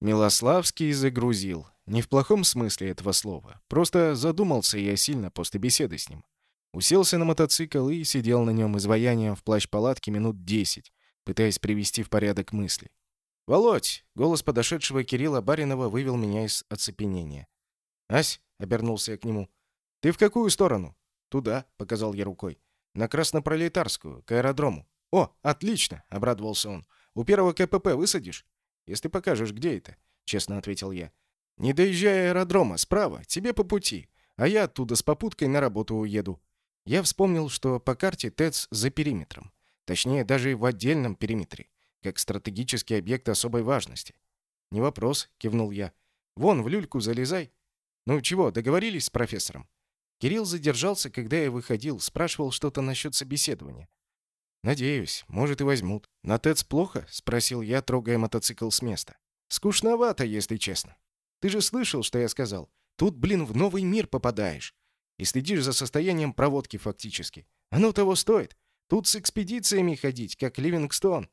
Милославский загрузил. Не в плохом смысле этого слова. Просто задумался я сильно после беседы с ним. Уселся на мотоцикл и сидел на нем изваянием в плащ-палатке минут десять, пытаясь привести в порядок мысли. «Володь!» — голос подошедшего Кирилла Баринова вывел меня из оцепенения. «Ась!» — обернулся я к нему. «Ты в какую сторону?» «Туда», — показал я рукой. «На Краснопролетарскую, к аэродрому». «О, отлично!» — обрадовался он. «У первого КПП высадишь?» «Если покажешь, где это», — честно ответил я. «Не доезжай аэродрома, справа, тебе по пути, а я оттуда с попуткой на работу уеду». Я вспомнил, что по карте ТЭЦ за периметром. Точнее, даже в отдельном периметре, как стратегический объект особой важности. «Не вопрос», — кивнул я. «Вон, в люльку залезай». «Ну чего, договорились с профессором?» Кирилл задержался, когда я выходил, спрашивал что-то насчет собеседования. «Надеюсь, может и возьмут». «На ТЭЦ плохо?» — спросил я, трогая мотоцикл с места. «Скучновато, если честно. Ты же слышал, что я сказал? Тут, блин, в новый мир попадаешь. И следишь за состоянием проводки фактически. Оно того стоит. Тут с экспедициями ходить, как Ливингстон.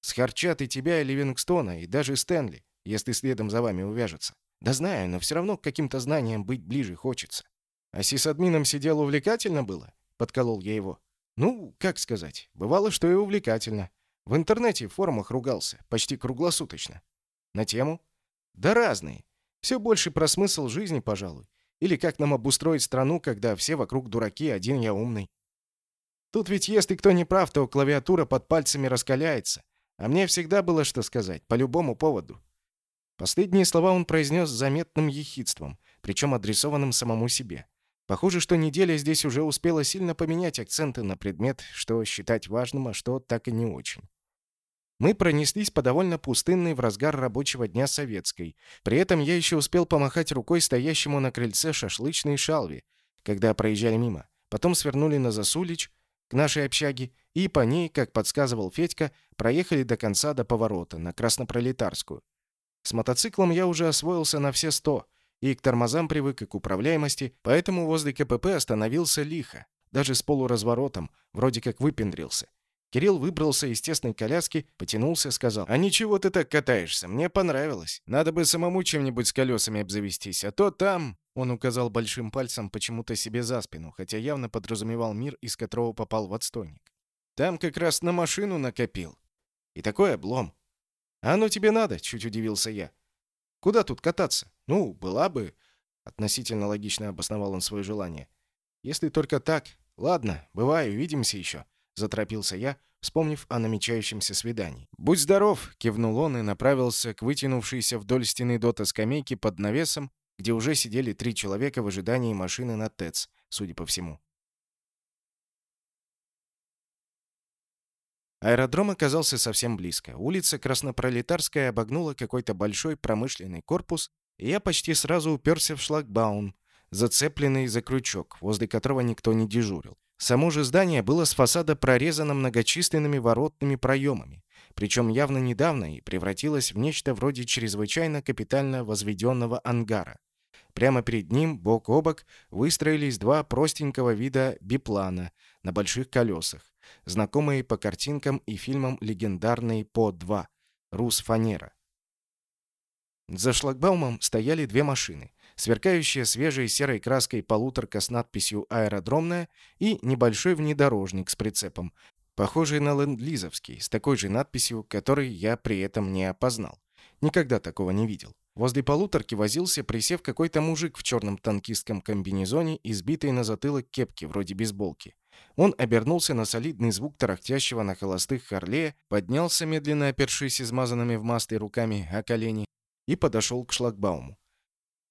Схарчат и тебя, и Ливингстона, и даже Стэнли, если следом за вами увяжется. Да знаю, но все равно к каким-то знаниям быть ближе хочется. А сисадмином сидел увлекательно было? Подколол я его. Ну, как сказать, бывало, что и увлекательно. В интернете в форумах ругался, почти круглосуточно. На тему? Да разные. Все больше про смысл жизни, пожалуй. Или как нам обустроить страну, когда все вокруг дураки, один я умный. Тут ведь если кто не прав, то клавиатура под пальцами раскаляется. А мне всегда было что сказать, по любому поводу. Последние слова он произнес с заметным ехидством, причем адресованным самому себе. Похоже, что неделя здесь уже успела сильно поменять акценты на предмет, что считать важным, а что так и не очень. Мы пронеслись по довольно пустынной в разгар рабочего дня советской. При этом я еще успел помахать рукой стоящему на крыльце шашлычной шалве, когда проезжали мимо. Потом свернули на Засулич, к нашей общаге, и по ней, как подсказывал Федька, проехали до конца до поворота, на Краснопролетарскую. С мотоциклом я уже освоился на все сто — и к тормозам привык, и к управляемости, поэтому возле КПП остановился лихо, даже с полуразворотом, вроде как выпендрился. Кирилл выбрался из тесной коляски, потянулся, сказал, «А ничего ты так катаешься, мне понравилось. Надо бы самому чем-нибудь с колесами обзавестись, а то там...» Он указал большим пальцем почему-то себе за спину, хотя явно подразумевал мир, из которого попал в отстойник. «Там как раз на машину накопил. И такой облом». «А оно тебе надо?» — чуть удивился я. Куда тут кататься? Ну, была бы...» Относительно логично обосновал он свое желание. «Если только так. Ладно, бывай, увидимся еще», — заторопился я, вспомнив о намечающемся свидании. «Будь здоров!» — кивнул он и направился к вытянувшейся вдоль стены дота скамейки под навесом, где уже сидели три человека в ожидании машины на ТЭЦ, судя по всему. Аэродром оказался совсем близко. Улица Краснопролетарская обогнула какой-то большой промышленный корпус, и я почти сразу уперся в шлагбаум, зацепленный за крючок, возле которого никто не дежурил. Само же здание было с фасада прорезано многочисленными воротными проемами, причем явно недавно и превратилось в нечто вроде чрезвычайно капитально возведенного ангара. Прямо перед ним, бок о бок, выстроились два простенького вида биплана на больших колесах, знакомые по картинкам и фильмам легендарные По-2, Рус-Фанера. За шлагбаумом стояли две машины, сверкающая свежей серой краской полуторка с надписью «Аэродромная» и небольшой внедорожник с прицепом, похожий на ленд-лизовский, с такой же надписью, который я при этом не опознал. Никогда такого не видел. Возле полуторки возился, присев какой-то мужик в черном танкистском комбинезоне и сбитой на затылок кепки, вроде бейсболки. Он обернулся на солидный звук тарахтящего на холостых Харлея, поднялся, медленно опершись измазанными в масле руками о колени, и подошел к шлагбауму.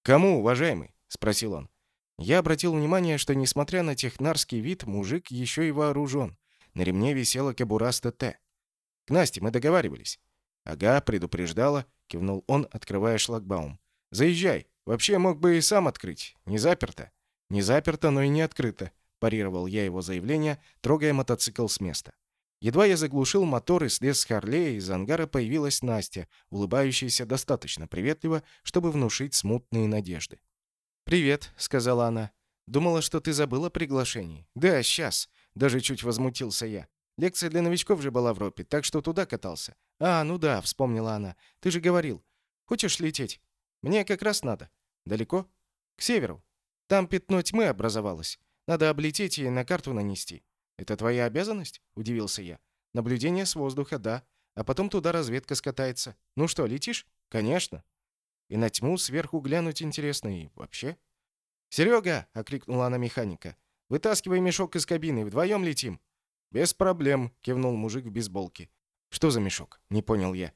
«Кому, уважаемый?» — спросил он. Я обратил внимание, что, несмотря на технарский вид, мужик еще и вооружен. На ремне висела кобура с ТТ. «К Насте мы договаривались». «Ага, предупреждала», — кивнул он, открывая шлагбаум. «Заезжай. Вообще мог бы и сам открыть. Не заперто». «Не заперто, но и не открыто», парировал я его заявление, трогая мотоцикл с места. Едва я заглушил мотор и слез с Харлея, из ангара появилась Настя, улыбающаяся достаточно приветливо, чтобы внушить смутные надежды. «Привет», — сказала она. «Думала, что ты забыла приглашение?» «Да, сейчас», — даже чуть возмутился я. «Лекция для новичков же была в Ропе, так что туда катался». «А, ну да», — вспомнила она. «Ты же говорил». Хочешь лететь? Мне как раз надо. Далеко? К северу. Там пятно тьмы образовалось. Надо облететь и на карту нанести. Это твоя обязанность? Удивился я. Наблюдение с воздуха, да. А потом туда разведка скатается. Ну что, летишь? Конечно. И на тьму сверху глянуть интересно и вообще. «Серега!» — окликнула она механика. «Вытаскивай мешок из кабины, вдвоем летим». «Без проблем», — кивнул мужик в бейсболке. «Что за мешок?» — не понял я.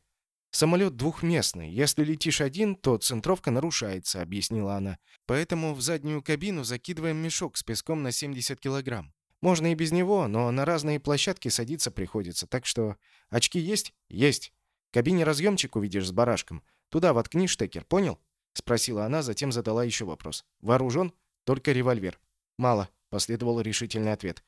«Самолет двухместный. Если летишь один, то центровка нарушается», — объяснила она. «Поэтому в заднюю кабину закидываем мешок с песком на 70 килограмм. Можно и без него, но на разные площадки садиться приходится, так что... Очки есть? Есть. В кабине разъемчик увидишь с барашком. Туда воткни штекер, понял?» — спросила она, затем задала еще вопрос. «Вооружен? Только револьвер». «Мало», — последовал решительный ответ.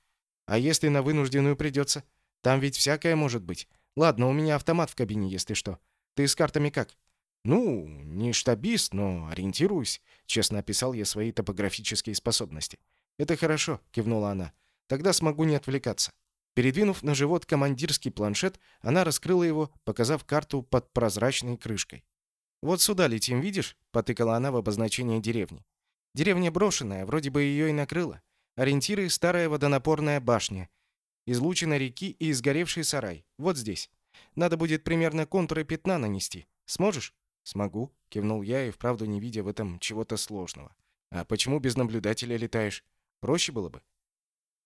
«А если на вынужденную придется? Там ведь всякое может быть. Ладно, у меня автомат в кабине, если что. Ты с картами как?» «Ну, не штабист, но ориентируюсь», — честно описал я свои топографические способности. «Это хорошо», — кивнула она. «Тогда смогу не отвлекаться». Передвинув на живот командирский планшет, она раскрыла его, показав карту под прозрачной крышкой. «Вот сюда летим, видишь?» — потыкала она в обозначение деревни. «Деревня брошенная, вроде бы ее и накрыло. Ориентиры — старая водонапорная башня, излучина реки и изгоревший сарай. Вот здесь. Надо будет примерно контуры пятна нанести. Сможешь?» «Смогу», — кивнул я и вправду не видя в этом чего-то сложного. «А почему без наблюдателя летаешь? Проще было бы».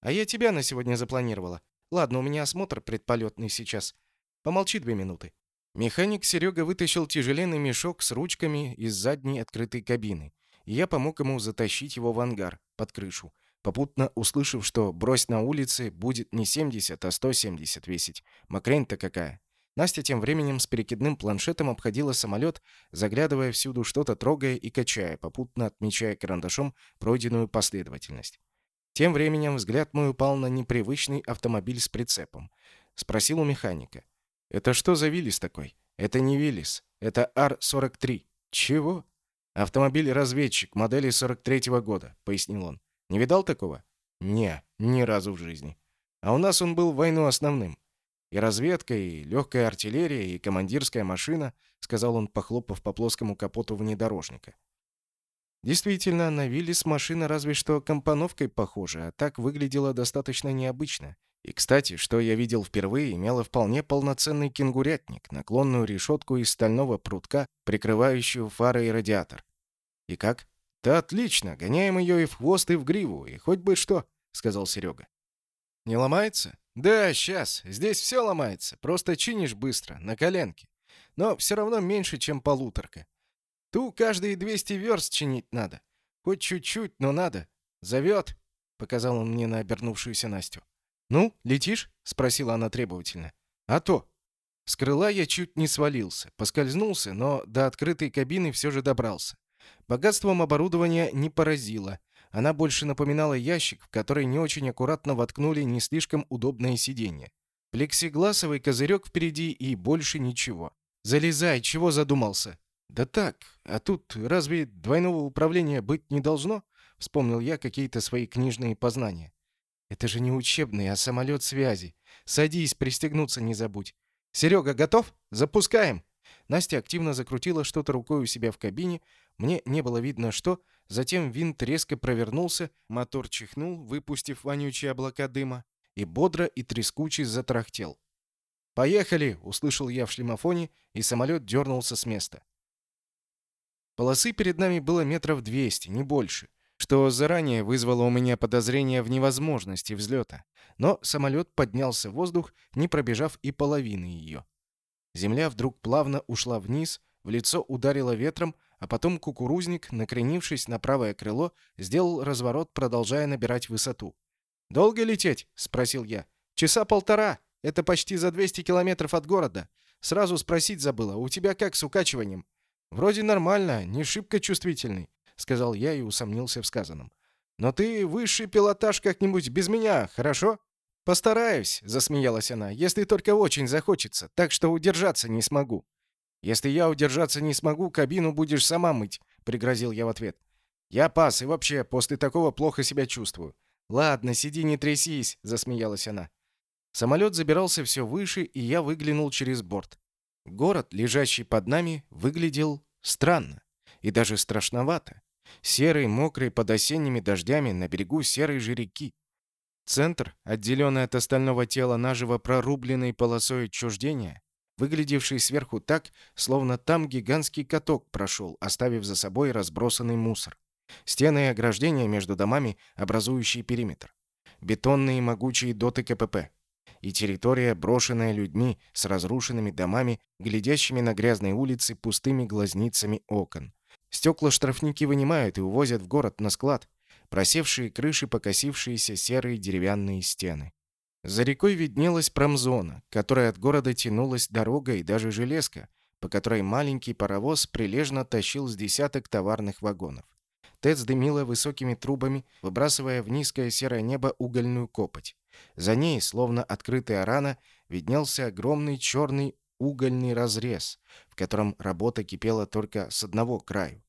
«А я тебя на сегодня запланировала. Ладно, у меня осмотр предполетный сейчас. Помолчи две минуты». Механик Серега вытащил тяжеленный мешок с ручками из задней открытой кабины, и я помог ему затащить его в ангар, под крышу, попутно услышав, что брось на улице будет не 70, а 170 весить. Макрень-то какая. Настя тем временем с перекидным планшетом обходила самолет, заглядывая всюду что-то трогая и качая, попутно отмечая карандашом пройденную последовательность. Тем временем взгляд мой упал на непривычный автомобиль с прицепом. Спросил у механика. «Это что за Виллис такой?» «Это не Виллис. Это Ар-43». «Чего?» «Автомобиль-разведчик модели 43-го года», — пояснил он. «Не видал такого?» «Не, ни разу в жизни. А у нас он был в войну основным. И разведка, и легкая артиллерия, и командирская машина», — сказал он, похлопав по плоскому капоту внедорожника. Действительно, на Виллис машина разве что компоновкой похожа, а так выглядела достаточно необычно. И, кстати, что я видел впервые, имела вполне полноценный кенгурятник, наклонную решетку из стального прутка, прикрывающую фары и радиатор. И как? Да отлично, гоняем ее и в хвост, и в гриву, и хоть бы что, сказал Серега. Не ломается? Да, сейчас. Здесь все ломается. Просто чинишь быстро, на коленке. Но все равно меньше, чем полуторка. Ту каждые 200 верст чинить надо. Хоть чуть-чуть, но надо. Зовет, показал он мне на обернувшуюся Настю. «Ну, летишь?» — спросила она требовательно. «А то». С крыла я чуть не свалился, поскользнулся, но до открытой кабины все же добрался. Богатством оборудования не поразило. Она больше напоминала ящик, в который не очень аккуратно воткнули не слишком удобное сиденье. Плексигласовый козырек впереди и больше ничего. «Залезай, чего задумался?» «Да так, а тут разве двойного управления быть не должно?» Вспомнил я какие-то свои книжные познания. Это же не учебный, а самолет связи. Садись, пристегнуться не забудь. Серега, готов? Запускаем!» Настя активно закрутила что-то рукой у себя в кабине. Мне не было видно, что. Затем винт резко провернулся, мотор чихнул, выпустив вонючие облака дыма, и бодро и трескуче затрахтел. «Поехали!» — услышал я в шлемофоне, и самолет дернулся с места. Полосы перед нами было метров двести, не больше что заранее вызвало у меня подозрение в невозможности взлета. Но самолет поднялся в воздух, не пробежав и половины ее. Земля вдруг плавно ушла вниз, в лицо ударило ветром, а потом кукурузник, накренившись на правое крыло, сделал разворот, продолжая набирать высоту. «Долго лететь?» — спросил я. «Часа полтора. Это почти за 200 километров от города. Сразу спросить забыла. У тебя как с укачиванием?» «Вроде нормально, не шибко чувствительный. — сказал я и усомнился в сказанном. «Но ты высший пилотаж как-нибудь без меня, хорошо?» «Постараюсь», — засмеялась она, — «если только очень захочется, так что удержаться не смогу». «Если я удержаться не смогу, кабину будешь сама мыть», — пригрозил я в ответ. «Я пас, и вообще, после такого плохо себя чувствую». «Ладно, сиди, не трясись», — засмеялась она. Самолет забирался все выше, и я выглянул через борт. Город, лежащий под нами, выглядел Странно. И даже страшновато. Серый, мокрый, под осенними дождями на берегу серой же реки. Центр, отделенный от остального тела наживо прорубленной полосой отчуждения, выглядевший сверху так, словно там гигантский каток прошел, оставив за собой разбросанный мусор. Стены и ограждения между домами, образующие периметр. Бетонные могучие доты КПП. И территория, брошенная людьми, с разрушенными домами, глядящими на грязные улицы пустыми глазницами окон. Стекла штрафники вынимают и увозят в город на склад. Просевшие крыши, покосившиеся серые деревянные стены. За рекой виднелась промзона, которая от города тянулась дорога и даже железка, по которой маленький паровоз прилежно тащил с десяток товарных вагонов. ТЭЦ дымила высокими трубами, выбрасывая в низкое серое небо угольную копоть. За ней, словно открытая рана, виднелся огромный черный угольный разрез, в котором работа кипела только с одного краю.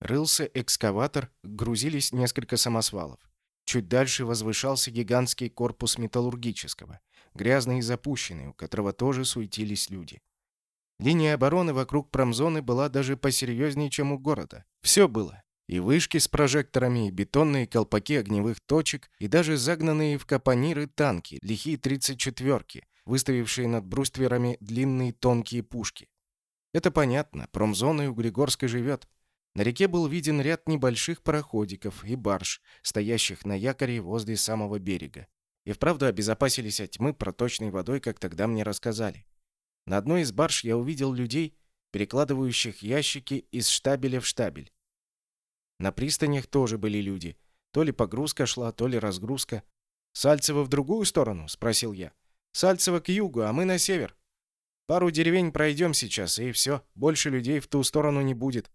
Рылся экскаватор, грузились несколько самосвалов. Чуть дальше возвышался гигантский корпус металлургического, грязный и запущенный, у которого тоже суетились люди. Линия обороны вокруг промзоны была даже посерьезнее, чем у города. Все было. И вышки с прожекторами, и бетонные колпаки огневых точек, и даже загнанные в капониры танки, лихие 34-ки, выставившие над брустверами длинные тонкие пушки. Это понятно, промзона у Григорской живет. На реке был виден ряд небольших пароходиков и барж, стоящих на якоре возле самого берега. И вправду обезопасились от тьмы проточной водой, как тогда мне рассказали. На одной из барж я увидел людей, перекладывающих ящики из штабеля в штабель. На пристанях тоже были люди. То ли погрузка шла, то ли разгрузка. «Сальцево в другую сторону?» — спросил я. «Сальцево к югу, а мы на север. Пару деревень пройдем сейчас, и все. Больше людей в ту сторону не будет».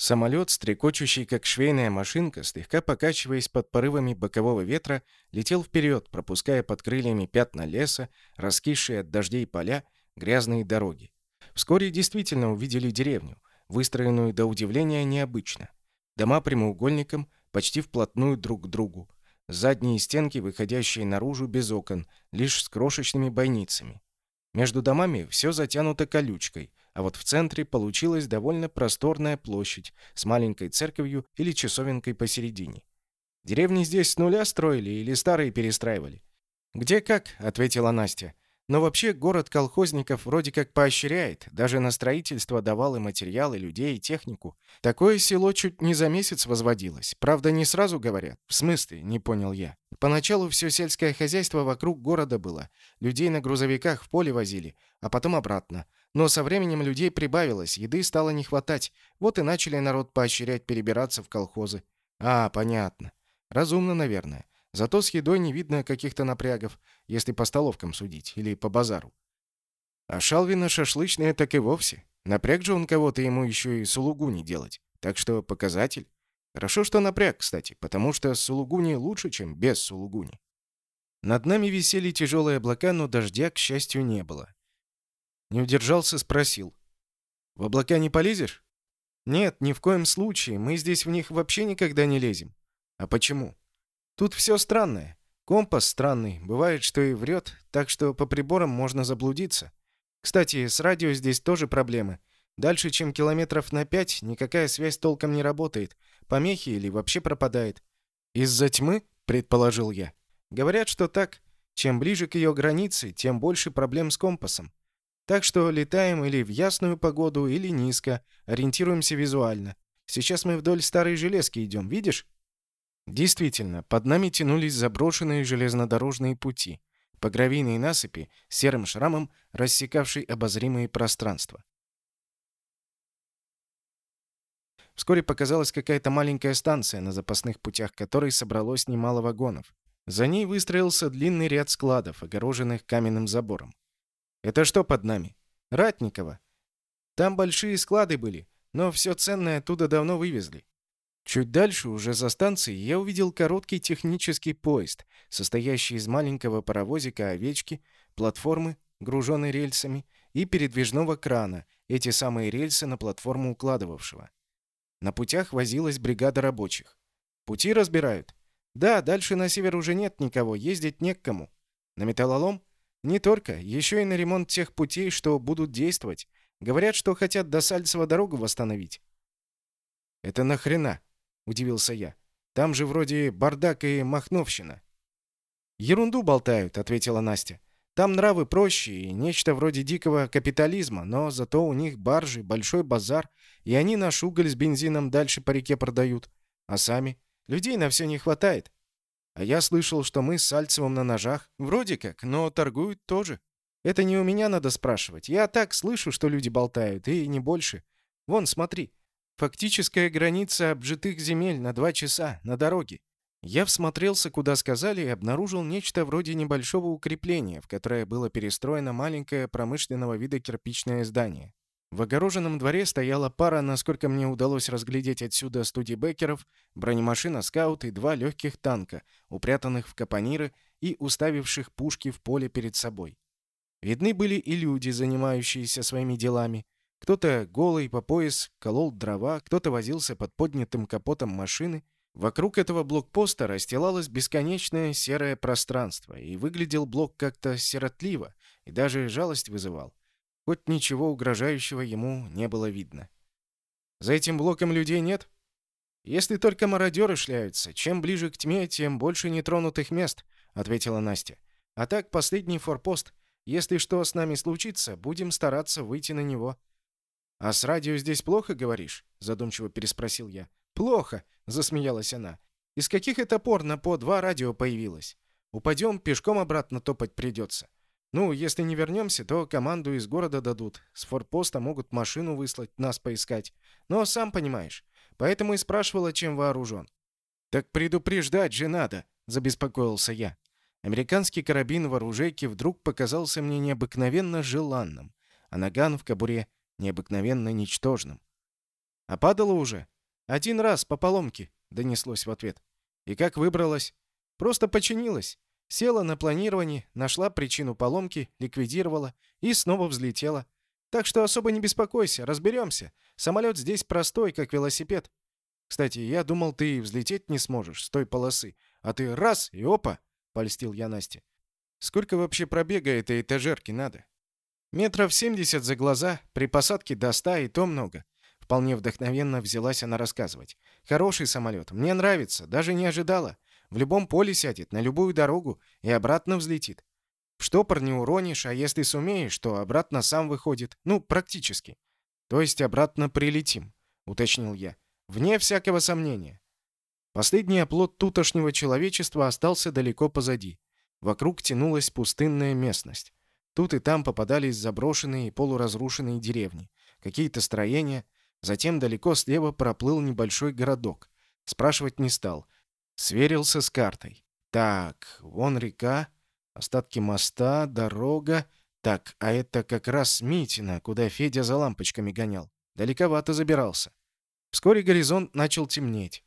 Самолет, стрекочущий как швейная машинка, слегка покачиваясь под порывами бокового ветра, летел вперед, пропуская под крыльями пятна леса, раскисшие от дождей поля, грязные дороги. Вскоре действительно увидели деревню, выстроенную до удивления необычно. Дома прямоугольником, почти вплотную друг к другу. Задние стенки, выходящие наружу без окон, лишь с крошечными бойницами. Между домами все затянуто колючкой, а вот в центре получилась довольно просторная площадь с маленькой церковью или часовенкой посередине. Деревни здесь с нуля строили или старые перестраивали? «Где как?» — ответила Настя. Но вообще город колхозников вроде как поощряет, даже на строительство давал и материалы, людей, и технику. Такое село чуть не за месяц возводилось. Правда, не сразу говорят. В смысле, не понял я. Поначалу все сельское хозяйство вокруг города было. Людей на грузовиках в поле возили, а потом обратно. Но со временем людей прибавилось, еды стало не хватать. Вот и начали народ поощрять перебираться в колхозы. А, понятно. Разумно, наверное. Зато с едой не видно каких-то напрягов, если по столовкам судить, или по базару. А Шалвина шашлычная так и вовсе. Напряг же он кого-то ему еще и сулугуни делать. Так что показатель. Хорошо, что напряг, кстати, потому что сулугуни лучше, чем без сулугуни. Над нами висели тяжелые облака, но дождя, к счастью, не было. Не удержался, спросил. «В облака не полезешь?» «Нет, ни в коем случае. Мы здесь в них вообще никогда не лезем». «А почему?» Тут все странное. Компас странный, бывает, что и врет, так что по приборам можно заблудиться. Кстати, с радио здесь тоже проблемы. Дальше, чем километров на пять, никакая связь толком не работает. Помехи или вообще пропадает. Из-за тьмы, предположил я. Говорят, что так. Чем ближе к ее границе, тем больше проблем с компасом. Так что летаем или в ясную погоду, или низко, ориентируемся визуально. Сейчас мы вдоль старой железки идем, видишь? Действительно, под нами тянулись заброшенные железнодорожные пути, по гравийной насыпи, серым шрамом, рассекавшей обозримые пространства. Вскоре показалась какая-то маленькая станция, на запасных путях которой собралось немало вагонов. За ней выстроился длинный ряд складов, огороженных каменным забором. «Это что под нами?» «Ратниково. Там большие склады были, но все ценное оттуда давно вывезли. Чуть дальше, уже за станцией, я увидел короткий технический поезд, состоящий из маленького паровозика овечки, платформы, груженной рельсами, и передвижного крана, эти самые рельсы на платформу укладывавшего. На путях возилась бригада рабочих. Пути разбирают? Да, дальше на север уже нет никого, ездить не к кому. На металлолом? Не только, еще и на ремонт тех путей, что будут действовать. Говорят, что хотят до Сальцева дорогу восстановить. «Это нахрена?» — удивился я. «Там же вроде бардак и махновщина». «Ерунду болтают», — ответила Настя. «Там нравы проще и нечто вроде дикого капитализма, но зато у них баржи, большой базар, и они наш уголь с бензином дальше по реке продают. А сами? Людей на все не хватает. А я слышал, что мы с Сальцевым на ножах. Вроде как, но торгуют тоже. Это не у меня надо спрашивать. Я так слышу, что люди болтают, и не больше. Вон, смотри. Фактическая граница обжитых земель на два часа, на дороге. Я всмотрелся, куда сказали, и обнаружил нечто вроде небольшого укрепления, в которое было перестроено маленькое промышленного вида кирпичное здание. В огороженном дворе стояла пара, насколько мне удалось разглядеть отсюда студибекеров, бронемашина «Скаут» и два легких танка, упрятанных в капониры и уставивших пушки в поле перед собой. Видны были и люди, занимающиеся своими делами. Кто-то голый по пояс колол дрова, кто-то возился под поднятым капотом машины. Вокруг этого блокпоста расстилалось бесконечное серое пространство, и выглядел блок как-то сиротливо, и даже жалость вызывал. Хоть ничего угрожающего ему не было видно. За этим блоком людей нет? Если только мародеры шляются, чем ближе к тьме, тем больше нетронутых мест, ответила Настя. А так последний форпост. Если что с нами случится, будем стараться выйти на него. А с радио здесь плохо, говоришь? задумчиво переспросил я. Плохо, засмеялась она. Из каких это пор на по два радио появилось? Упадем, пешком обратно топать придется. Ну, если не вернемся, то команду из города дадут. С форпоста могут машину выслать, нас поискать. Но сам понимаешь. Поэтому и спрашивала, чем вооружен. «Так предупреждать же надо», — забеспокоился я. Американский карабин в оружейке вдруг показался мне необыкновенно желанным, а наган в кобуре необыкновенно ничтожным. «А падало уже?» «Один раз по поломке», — донеслось в ответ. «И как выбралась?» «Просто починилась. Села на планировании, нашла причину поломки, ликвидировала и снова взлетела. Так что особо не беспокойся, разберемся. Самолет здесь простой, как велосипед. Кстати, я думал, ты взлететь не сможешь с той полосы, а ты раз и опа!» польстил я Насте. Сколько вообще пробега этой этажерки надо? Метров семьдесят за глаза, при посадке до ста и то много. Вполне вдохновенно взялась она рассказывать. Хороший самолет, мне нравится, даже не ожидала. В любом поле сядет, на любую дорогу и обратно взлетит. В штопор не уронишь, а если сумеешь, то обратно сам выходит. Ну, практически. То есть обратно прилетим, уточнил я. Вне всякого сомнения. Последний оплот тутошнего человечества остался далеко позади. Вокруг тянулась пустынная местность. Тут и там попадались заброшенные и полуразрушенные деревни, какие-то строения. Затем далеко слева проплыл небольшой городок. Спрашивать не стал. Сверился с картой. Так, вон река, остатки моста, дорога. Так, а это как раз Митина, куда Федя за лампочками гонял. Далековато забирался. Вскоре горизонт начал темнеть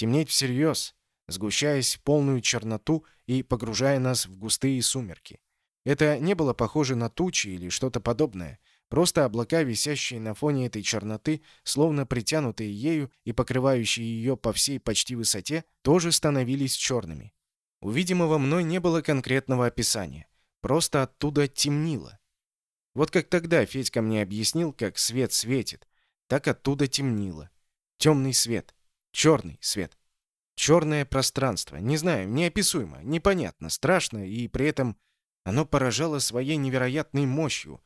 темнеть всерьез, сгущаясь в полную черноту и погружая нас в густые сумерки. Это не было похоже на тучи или что-то подобное. Просто облака, висящие на фоне этой черноты, словно притянутые ею и покрывающие ее по всей почти высоте, тоже становились черными. У видимого мной не было конкретного описания. Просто оттуда темнило. Вот как тогда Федька мне объяснил, как свет светит, так оттуда темнило. Темный свет. Черный свет. Черное пространство. Не знаю, неописуемо, непонятно, страшно, и при этом оно поражало своей невероятной мощью,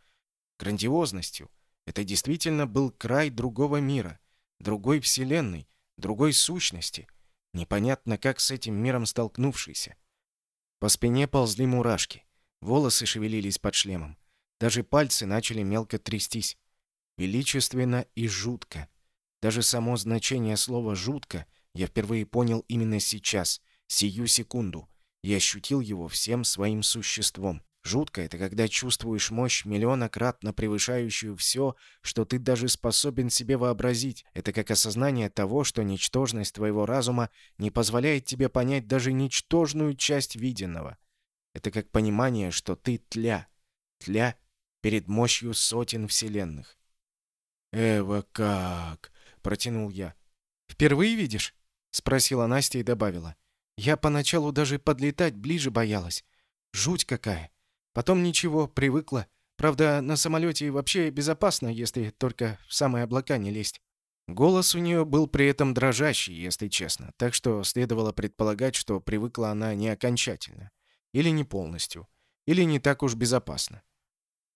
грандиозностью. Это действительно был край другого мира, другой вселенной, другой сущности, непонятно как с этим миром столкнувшийся. По спине ползли мурашки, волосы шевелились под шлемом, даже пальцы начали мелко трястись. Величественно и жутко. Даже само значение слова «жутко» я впервые понял именно сейчас, сию секунду, и ощутил его всем своим существом. Жутко это, когда чувствуешь мощь миллионократно превышающую все, что ты даже способен себе вообразить. Это как осознание того, что ничтожность твоего разума не позволяет тебе понять даже ничтожную часть виденного. Это как понимание, что ты тля. Тля перед мощью сотен вселенных. «Эва, как?» протянул я. «Впервые видишь?» — спросила Настя и добавила. «Я поначалу даже подлетать ближе боялась. Жуть какая. Потом ничего, привыкла. Правда, на самолете вообще безопасно, если только в самые облака не лезть». Голос у нее был при этом дрожащий, если честно, так что следовало предполагать, что привыкла она не окончательно. Или не полностью. Или не так уж безопасно.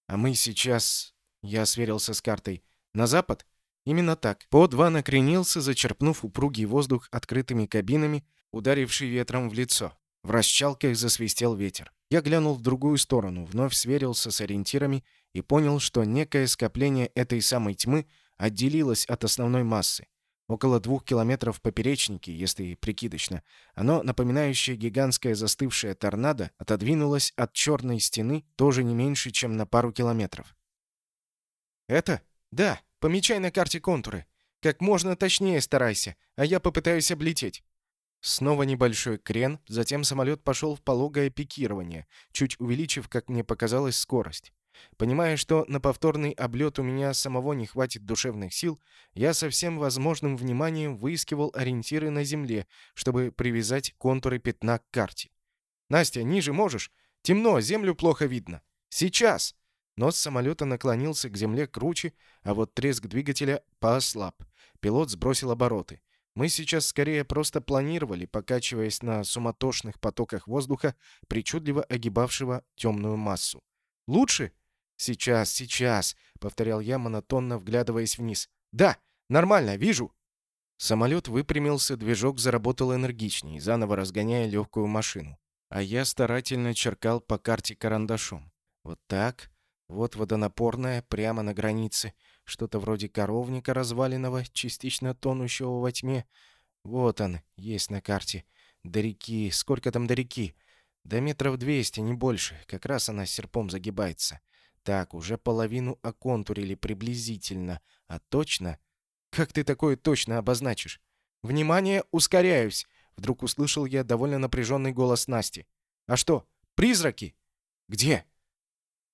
А мы сейчас... Я сверился с картой. На запад? Именно так. По-2 накренился, зачерпнув упругий воздух открытыми кабинами, ударивший ветром в лицо. В расчалках засвистел ветер. Я глянул в другую сторону, вновь сверился с ориентирами и понял, что некое скопление этой самой тьмы отделилось от основной массы. Около двух километров поперечники, если прикидочно. Оно, напоминающее гигантское застывшее торнадо, отодвинулось от черной стены тоже не меньше, чем на пару километров. «Это? Да, помечай на карте контуры. Как можно точнее старайся, а я попытаюсь облететь». Снова небольшой крен, затем самолет пошел в пологое пикирование, чуть увеличив, как мне показалось, скорость. Понимая, что на повторный облет у меня самого не хватит душевных сил, я со всем возможным вниманием выискивал ориентиры на земле, чтобы привязать контуры пятна к карте. «Настя, ниже можешь? Темно, землю плохо видно. Сейчас!» Нос самолета наклонился к земле круче, а вот треск двигателя поослаб. Пилот сбросил обороты. Мы сейчас скорее просто планировали, покачиваясь на суматошных потоках воздуха, причудливо огибавшего темную массу. «Лучше?» «Сейчас, сейчас», — повторял я, монотонно вглядываясь вниз. «Да, нормально, вижу». Самолет выпрямился, движок заработал энергичнее, заново разгоняя легкую машину. А я старательно черкал по карте карандашом. Вот так. Вот водонапорная, прямо на границе. Что-то вроде коровника разваленного, частично тонущего во тьме. Вот он, есть на карте. До реки. Сколько там до реки? До метров двести, не больше. Как раз она серпом загибается. Так, уже половину оконтурили приблизительно. А точно? Как ты такое точно обозначишь? Внимание, ускоряюсь! Вдруг услышал я довольно напряженный голос Насти. А что, призраки? Где?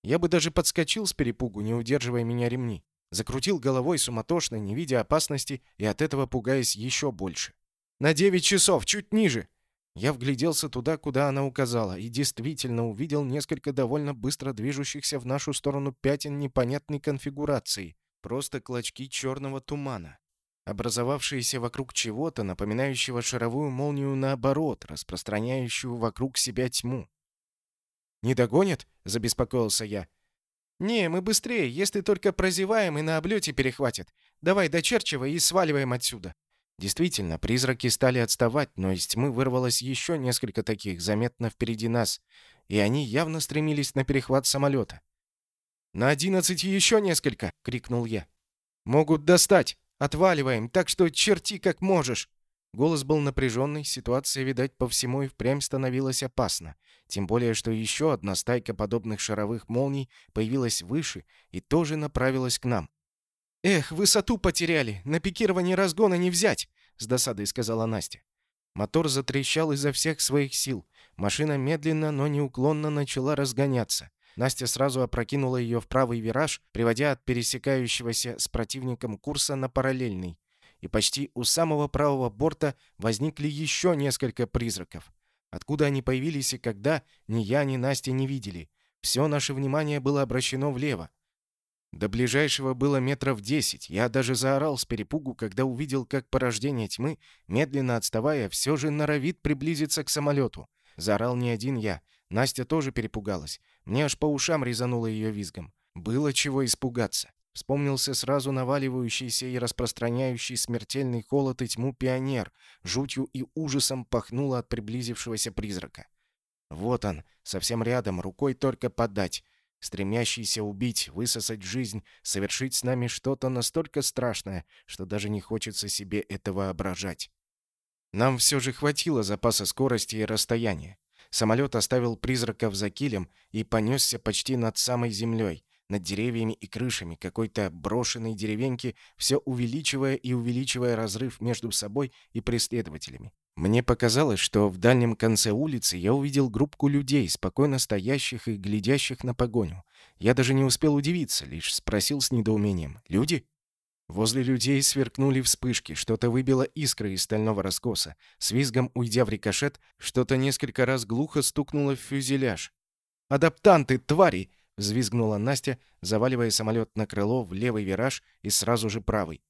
Я бы даже подскочил с перепугу, не удерживая меня ремни. Закрутил головой суматошно, не видя опасности, и от этого пугаясь еще больше. «На девять часов, чуть ниже!» Я вгляделся туда, куда она указала, и действительно увидел несколько довольно быстро движущихся в нашу сторону пятен непонятной конфигурации. Просто клочки черного тумана, образовавшиеся вокруг чего-то, напоминающего шаровую молнию наоборот, распространяющую вокруг себя тьму. «Не догонят?» — забеспокоился я. «Не, мы быстрее, если только прозеваем и на облете перехватят. Давай дочерчивай и сваливаем отсюда». Действительно, призраки стали отставать, но из тьмы вырвалось еще несколько таких, заметно впереди нас, и они явно стремились на перехват самолета. «На одиннадцать еще несколько!» — крикнул я. «Могут достать! Отваливаем, так что черти как можешь!» Голос был напряженный, ситуация, видать, по всему и впрямь становилась опасна. Тем более, что еще одна стайка подобных шаровых молний появилась выше и тоже направилась к нам. «Эх, высоту потеряли! На пикирование разгона не взять!» — с досадой сказала Настя. Мотор затрещал изо всех своих сил. Машина медленно, но неуклонно начала разгоняться. Настя сразу опрокинула ее в правый вираж, приводя от пересекающегося с противником курса на параллельный и почти у самого правого борта возникли еще несколько призраков. Откуда они появились и когда, ни я, ни Настя не видели. Все наше внимание было обращено влево. До ближайшего было метров десять. Я даже заорал с перепугу, когда увидел, как порождение тьмы, медленно отставая, все же норовит приблизиться к самолету. Заорал не один я. Настя тоже перепугалась. Мне аж по ушам резануло ее визгом. Было чего испугаться. Вспомнился сразу наваливающийся и распространяющий смертельный холод и тьму пионер. Жутью и ужасом пахнуло от приблизившегося призрака. Вот он, совсем рядом, рукой только подать. Стремящийся убить, высосать жизнь, совершить с нами что-то настолько страшное, что даже не хочется себе этого воображать. Нам все же хватило запаса скорости и расстояния. Самолет оставил призраков за килем и понесся почти над самой землей, над деревьями и крышами какой-то брошенной деревеньки, все увеличивая и увеличивая разрыв между собой и преследователями. Мне показалось, что в дальнем конце улицы я увидел группку людей, спокойно стоящих и глядящих на погоню. Я даже не успел удивиться, лишь спросил с недоумением. «Люди?» Возле людей сверкнули вспышки, что-то выбило искры из стального раскоса. С визгом, уйдя в рикошет, что-то несколько раз глухо стукнуло в фюзеляж. «Адаптанты, твари! — взвизгнула Настя, заваливая самолет на крыло в левый вираж и сразу же правый.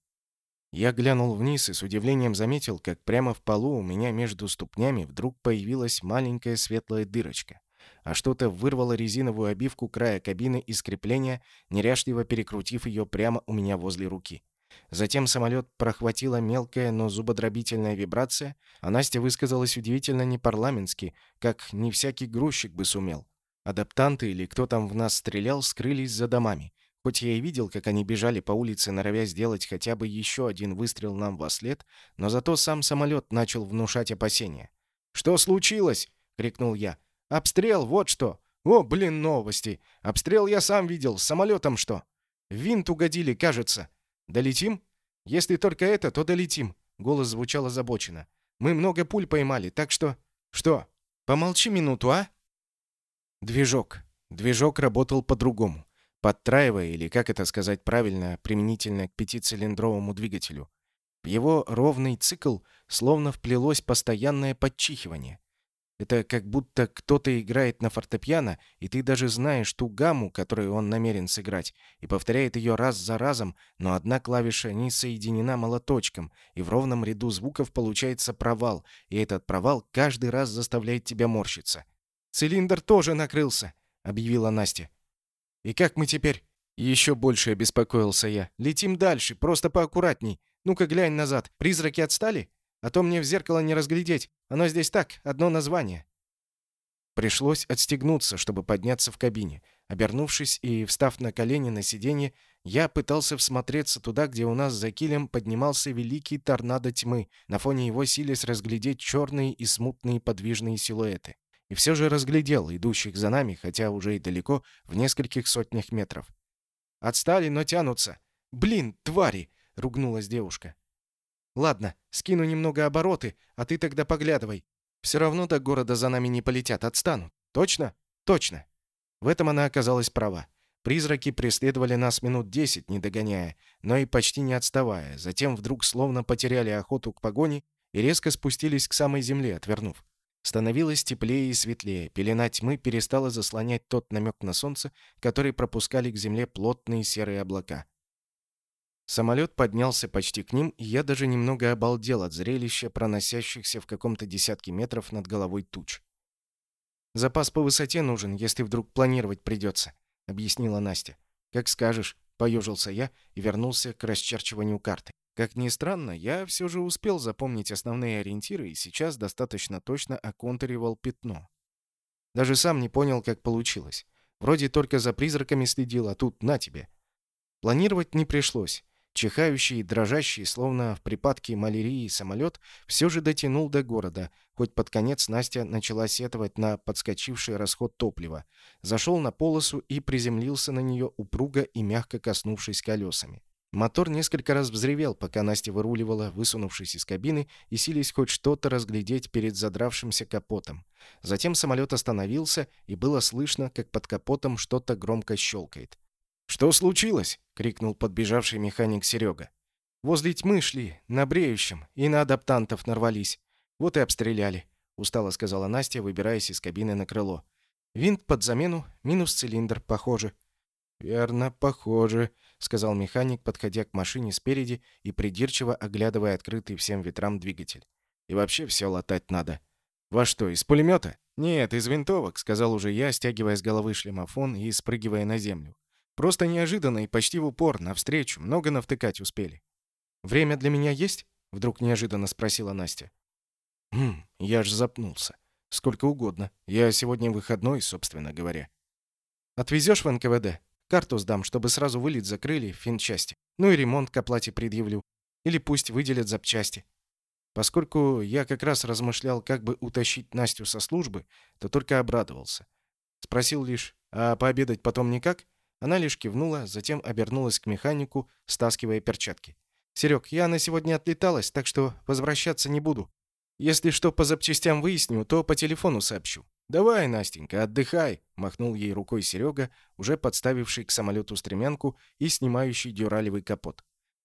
Я глянул вниз и с удивлением заметил, как прямо в полу у меня между ступнями вдруг появилась маленькая светлая дырочка, а что-то вырвало резиновую обивку края кабины из крепления, неряшливо перекрутив ее прямо у меня возле руки. Затем самолет прохватила мелкая, но зубодробительная вибрация, а Настя высказалась удивительно непарламентски, как не всякий грузчик бы сумел. Адаптанты или кто там в нас стрелял, скрылись за домами. Хоть я и видел, как они бежали по улице, норовя сделать хотя бы еще один выстрел нам во след, но зато сам самолет начал внушать опасения. «Что случилось?» — крикнул я. «Обстрел, вот что! О, блин, новости! Обстрел я сам видел, с самолетом что? винт угодили, кажется. Долетим? Если только это, то долетим». Голос звучал озабоченно. «Мы много пуль поймали, так что...» «Что? Помолчи минуту, а?» Движок. Движок работал по-другому подтраивая, или как это сказать правильно, применительно к пятицилиндровому двигателю. В его ровный цикл словно вплелось постоянное подчихивание. Это как будто кто-то играет на фортепиано, и ты даже знаешь ту гамму, которую он намерен сыграть, и повторяет ее раз за разом, но одна клавиша не соединена молоточком, и в ровном ряду звуков получается провал, и этот провал каждый раз заставляет тебя морщиться. «Цилиндр тоже накрылся», — объявила Настя. «И как мы теперь?» Еще больше обеспокоился я. «Летим дальше, просто поаккуратней. Ну-ка глянь назад. Призраки отстали? А то мне в зеркало не разглядеть. Оно здесь так, одно название». Пришлось отстегнуться, чтобы подняться в кабине. Обернувшись и встав на колени на сиденье, я пытался всмотреться туда, где у нас за килем поднимался великий торнадо тьмы, на фоне его силясь разглядеть черные и смутные подвижные силуэты и все же разглядел идущих за нами, хотя уже и далеко, в нескольких сотнях метров. «Отстали, но тянутся!» «Блин, твари!» — ругнулась девушка. «Ладно, скину немного обороты, а ты тогда поглядывай. Все равно до города за нами не полетят, отстанут. Точно? Точно!» В этом она оказалась права. Призраки преследовали нас минут десять, не догоняя, но и почти не отставая. Затем вдруг словно потеряли охоту к погоне и резко спустились к самой земле, отвернув. Становилось теплее и светлее, пелена тьмы перестала заслонять тот намек на солнце, который пропускали к земле плотные серые облака. Самолет поднялся почти к ним, и я даже немного обалдел от зрелища проносящихся в каком-то десятке метров над головой туч. «Запас по высоте нужен, если вдруг планировать придется», — объяснила Настя. «Как скажешь», — поежился я и вернулся к расчерчиванию карты. Как ни странно, я все же успел запомнить основные ориентиры и сейчас достаточно точно оконтуривал пятно. Даже сам не понял, как получилось. Вроде только за призраками следил, а тут на тебе. Планировать не пришлось. Чихающий дрожащий, словно в припадке малярии самолет, все же дотянул до города, хоть под конец Настя начала сетовать на подскочивший расход топлива, зашел на полосу и приземлился на нее упруго и мягко коснувшись колесами. Мотор несколько раз взревел, пока Настя выруливала, высунувшись из кабины, и сились хоть что-то разглядеть перед задравшимся капотом. Затем самолет остановился, и было слышно, как под капотом что-то громко щелкает. «Что случилось?» — крикнул подбежавший механик Серега. «Возле тьмы шли, на бреющем, и на адаптантов нарвались. Вот и обстреляли», — устало сказала Настя, выбираясь из кабины на крыло. «Винт под замену, минус цилиндр, похоже». «Верно, похоже», — сказал механик, подходя к машине спереди и придирчиво оглядывая открытый всем ветрам двигатель. «И вообще все латать надо». «Во что, из пулемета?» «Нет, из винтовок», — сказал уже я, стягивая с головы шлемофон и спрыгивая на землю. «Просто неожиданно и почти в упор, навстречу, много навтыкать успели». «Время для меня есть?» — вдруг неожиданно спросила Настя. «Хм, я ж запнулся. Сколько угодно. Я сегодня выходной, собственно говоря». «Отвезешь в НКВД?» Карту сдам, чтобы сразу вылет закрыли в финчасти. Ну и ремонт к оплате предъявлю. Или пусть выделят запчасти. Поскольку я как раз размышлял, как бы утащить Настю со службы, то только обрадовался. Спросил лишь, а пообедать потом никак? Она лишь кивнула, затем обернулась к механику, стаскивая перчатки. «Серег, я на сегодня отлеталась, так что возвращаться не буду. Если что по запчастям выясню, то по телефону сообщу. «Давай, Настенька, отдыхай», — махнул ей рукой Серега, уже подставивший к самолету стремянку и снимающий дюралевый капот.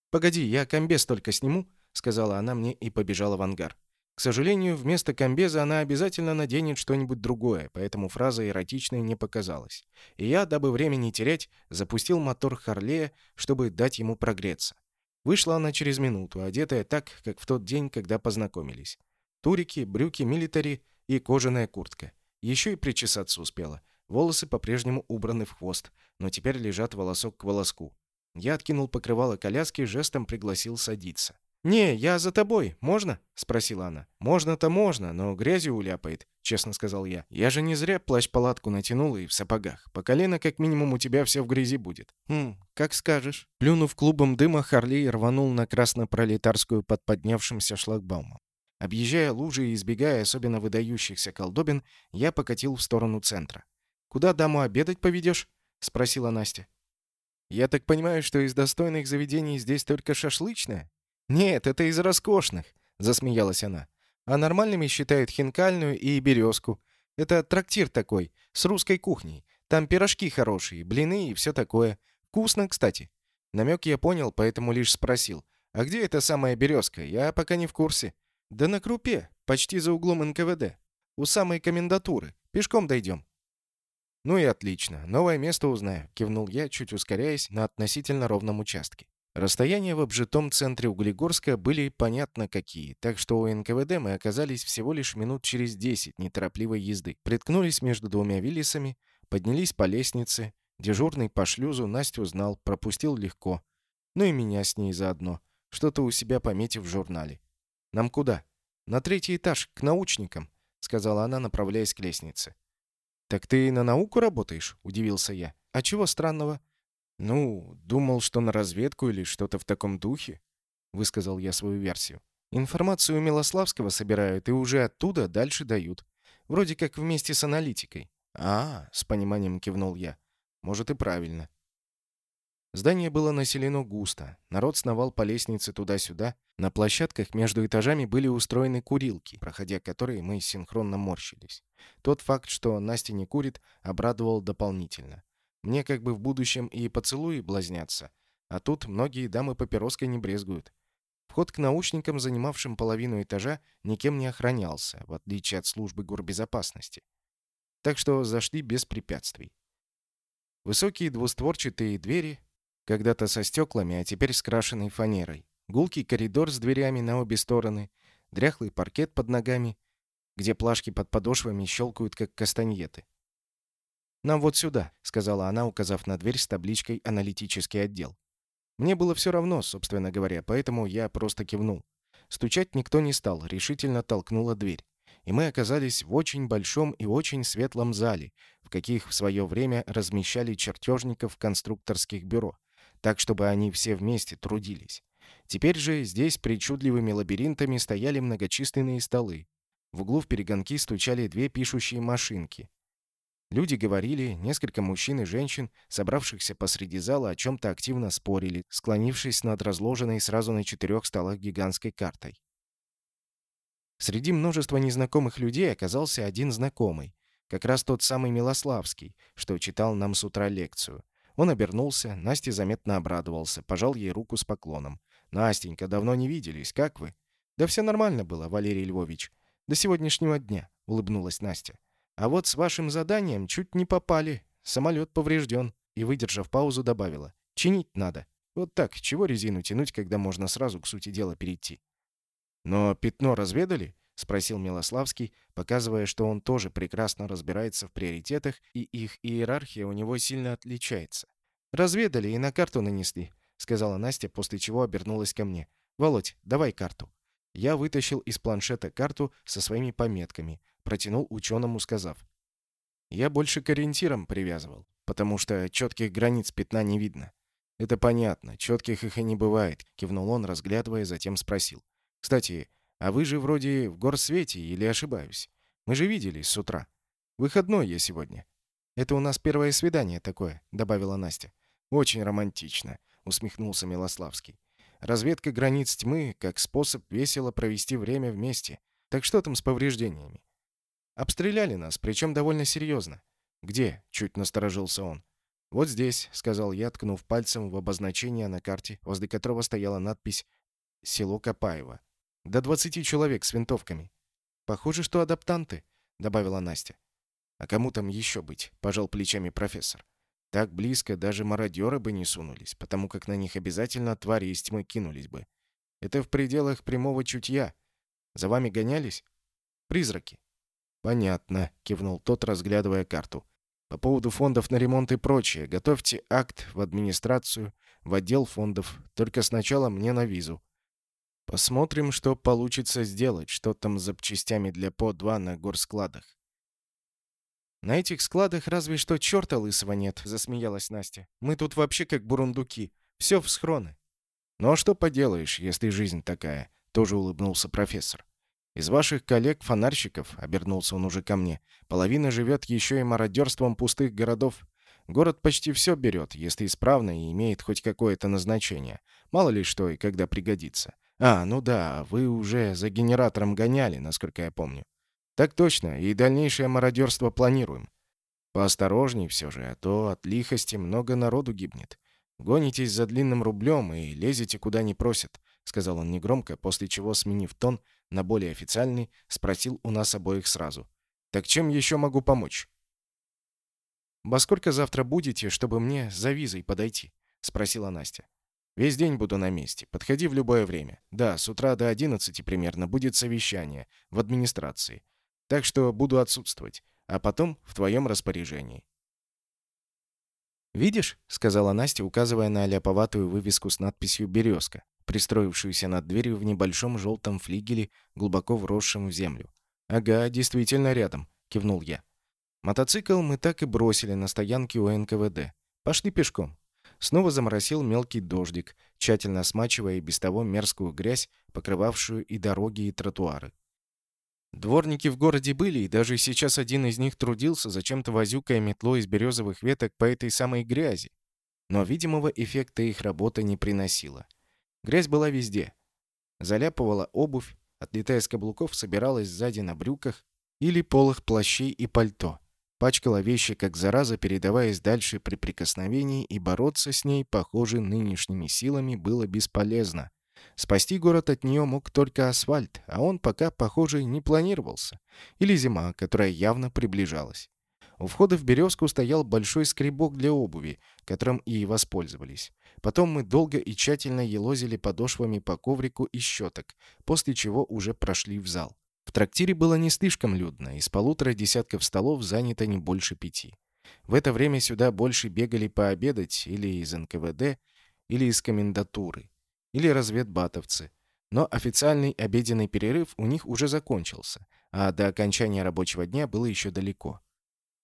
«Погоди, я комбез только сниму», — сказала она мне и побежала в ангар. К сожалению, вместо комбеза она обязательно наденет что-нибудь другое, поэтому фраза эротичной не показалась. И я, дабы время не терять, запустил мотор Харлея, чтобы дать ему прогреться. Вышла она через минуту, одетая так, как в тот день, когда познакомились. Турики, брюки, милитари и кожаная куртка. Еще и причесаться успела. Волосы по-прежнему убраны в хвост, но теперь лежат волосок к волоску. Я откинул покрывало коляски, жестом пригласил садиться. «Не, я за тобой. Можно?» — спросила она. «Можно-то можно, но грязью уляпает», — честно сказал я. «Я же не зря плащ-палатку натянул и в сапогах. По колено, как минимум, у тебя все в грязи будет». «Хм, как скажешь». Плюнув клубом дыма, Харлей рванул на красно-пролетарскую под поднявшимся шлагбаумом. Объезжая лужи и избегая особенно выдающихся колдобин, я покатил в сторону центра. «Куда даму обедать поведешь?» — спросила Настя. «Я так понимаю, что из достойных заведений здесь только шашлычная?» «Нет, это из роскошных», — засмеялась она. «А нормальными считают хинкальную и березку. Это трактир такой, с русской кухней. Там пирожки хорошие, блины и все такое. Вкусно, кстати». Намек я понял, поэтому лишь спросил. «А где эта самая березка? Я пока не в курсе». «Да на крупе, почти за углом НКВД. У самой комендатуры. Пешком дойдем». «Ну и отлично. Новое место узнаю», — кивнул я, чуть ускоряясь на относительно ровном участке. Расстояния в обжитом центре Углегорска были понятно какие, так что у НКВД мы оказались всего лишь минут через 10 неторопливой езды. Приткнулись между двумя виллисами, поднялись по лестнице. Дежурный по шлюзу Настю знал, пропустил легко. Ну и меня с ней заодно, что-то у себя пометив в журнале. «Нам куда?» «На третий этаж, к научникам», — сказала она, направляясь к лестнице. «Так ты на науку работаешь?» — удивился я. «А чего странного?» «Ну, думал, что на разведку или что-то в таком духе», — высказал я свою версию. «Информацию у Милославского собирают и уже оттуда дальше дают. Вроде как вместе с аналитикой». «А, — с пониманием кивнул я. Может, и правильно». Здание было населено густо. Народ сновал по лестнице туда-сюда. На площадках между этажами были устроены курилки, проходя которые мы синхронно морщились. Тот факт, что Настя не курит, обрадовал дополнительно. Мне как бы в будущем и поцелуи блазнятся. А тут многие дамы папироской не брезгуют. Вход к научникам, занимавшим половину этажа, никем не охранялся, в отличие от службы горбезопасности. Так что зашли без препятствий. Высокие двустворчатые двери, когда-то со стеклами, а теперь с крашенной фанерой. Гулкий коридор с дверями на обе стороны, дряхлый паркет под ногами, где плашки под подошвами щелкают, как кастаньеты. «Нам вот сюда», — сказала она, указав на дверь с табличкой «Аналитический отдел». Мне было все равно, собственно говоря, поэтому я просто кивнул. Стучать никто не стал, решительно толкнула дверь. И мы оказались в очень большом и очень светлом зале, в каких в свое время размещали чертежников конструкторских бюро, так чтобы они все вместе трудились. Теперь же здесь причудливыми лабиринтами стояли многочисленные столы. В углу в перегонки стучали две пишущие машинки. Люди говорили, несколько мужчин и женщин, собравшихся посреди зала, о чем-то активно спорили, склонившись над разложенной сразу на четырех столах гигантской картой. Среди множества незнакомых людей оказался один знакомый, как раз тот самый Милославский, что читал нам с утра лекцию. Он обернулся, Настя заметно обрадовался, пожал ей руку с поклоном. «Настенька, давно не виделись, как вы?» «Да все нормально было, Валерий Львович. До сегодняшнего дня», — улыбнулась Настя. А вот с вашим заданием чуть не попали. Самолет поврежден. И, выдержав паузу, добавила. Чинить надо. Вот так, чего резину тянуть, когда можно сразу к сути дела перейти? Но пятно разведали? Спросил Милославский, показывая, что он тоже прекрасно разбирается в приоритетах, и их иерархия у него сильно отличается. «Разведали и на карту нанесли», — сказала Настя, после чего обернулась ко мне. «Володь, давай карту». Я вытащил из планшета карту со своими пометками, протянул ученому, сказав. «Я больше к ориентирам привязывал, потому что четких границ пятна не видно». «Это понятно, четких их и не бывает», — кивнул он, разглядывая, затем спросил. «Кстати, а вы же вроде в горсвете или ошибаюсь? Мы же виделись с утра. Выходной я сегодня». «Это у нас первое свидание такое», — добавила Настя. «Очень романтично», — усмехнулся Милославский. «Разведка границ тьмы как способ весело провести время вместе. Так что там с повреждениями?» Обстреляли нас, причем довольно серьезно. «Где?» — чуть насторожился он. «Вот здесь», — сказал я, ткнув пальцем в обозначение на карте, возле которого стояла надпись «Село Копаево». «До двадцати человек с винтовками». «Похоже, что адаптанты», — добавила Настя. «А кому там еще быть?» — пожал плечами профессор. Так близко даже мародеры бы не сунулись, потому как на них обязательно твари из тьмы кинулись бы. Это в пределах прямого чутья. За вами гонялись? Призраки. Понятно, кивнул тот, разглядывая карту. По поводу фондов на ремонт и прочее, готовьте акт в администрацию, в отдел фондов. Только сначала мне на визу. Посмотрим, что получится сделать, что там с запчастями для ПО-2 на горскладах. «На этих складах разве что черта лысого нет», — засмеялась Настя. «Мы тут вообще как бурундуки. Все в схроны». «Ну а что поделаешь, если жизнь такая?» — тоже улыбнулся профессор. «Из ваших коллег-фонарщиков», — обернулся он уже ко мне, «половина живет еще и мародерством пустых городов. Город почти все берет, если исправно и имеет хоть какое-то назначение. Мало ли что и когда пригодится. А, ну да, вы уже за генератором гоняли, насколько я помню. Так точно, и дальнейшее мародерство планируем. Поосторожней все же, а то от лихости много народу гибнет. Гонитесь за длинным рублем и лезете куда не просят, сказал он негромко, после чего, сменив тон на более официальный, спросил у нас обоих сразу. Так чем еще могу помочь? «Во сколько завтра будете, чтобы мне за визой подойти?» — спросила Настя. Весь день буду на месте. Подходи в любое время. Да, с утра до 11 примерно будет совещание в администрации. Так что буду отсутствовать, а потом в твоем распоряжении. «Видишь?» — сказала Настя, указывая на ляповатую вывеску с надписью «Березка», пристроившуюся над дверью в небольшом желтом флигеле, глубоко вросшем в землю. «Ага, действительно рядом», — кивнул я. Мотоцикл мы так и бросили на стоянке у НКВД. Пошли пешком. Снова заморосил мелкий дождик, тщательно смачивая и без того мерзкую грязь, покрывавшую и дороги, и тротуары. Дворники в городе были, и даже сейчас один из них трудился, зачем-то возюкая метлой из березовых веток по этой самой грязи. Но видимого эффекта их работа не приносила. Грязь была везде. Заляпывала обувь, отлетая с каблуков, собиралась сзади на брюках или полах плащей и пальто. Пачкала вещи как зараза, передаваясь дальше при прикосновении, и бороться с ней, похоже, нынешними силами было бесполезно. Спасти город от нее мог только асфальт, а он пока, похоже, не планировался. Или зима, которая явно приближалась. У входа в «Березку» стоял большой скребок для обуви, которым и воспользовались. Потом мы долго и тщательно елозили подошвами по коврику и щеток, после чего уже прошли в зал. В трактире было не слишком людно, из полутора десятков столов занято не больше пяти. В это время сюда больше бегали пообедать или из НКВД, или из комендатуры, или разведбатовцы. Но официальный обеденный перерыв у них уже закончился, а до окончания рабочего дня было еще далеко.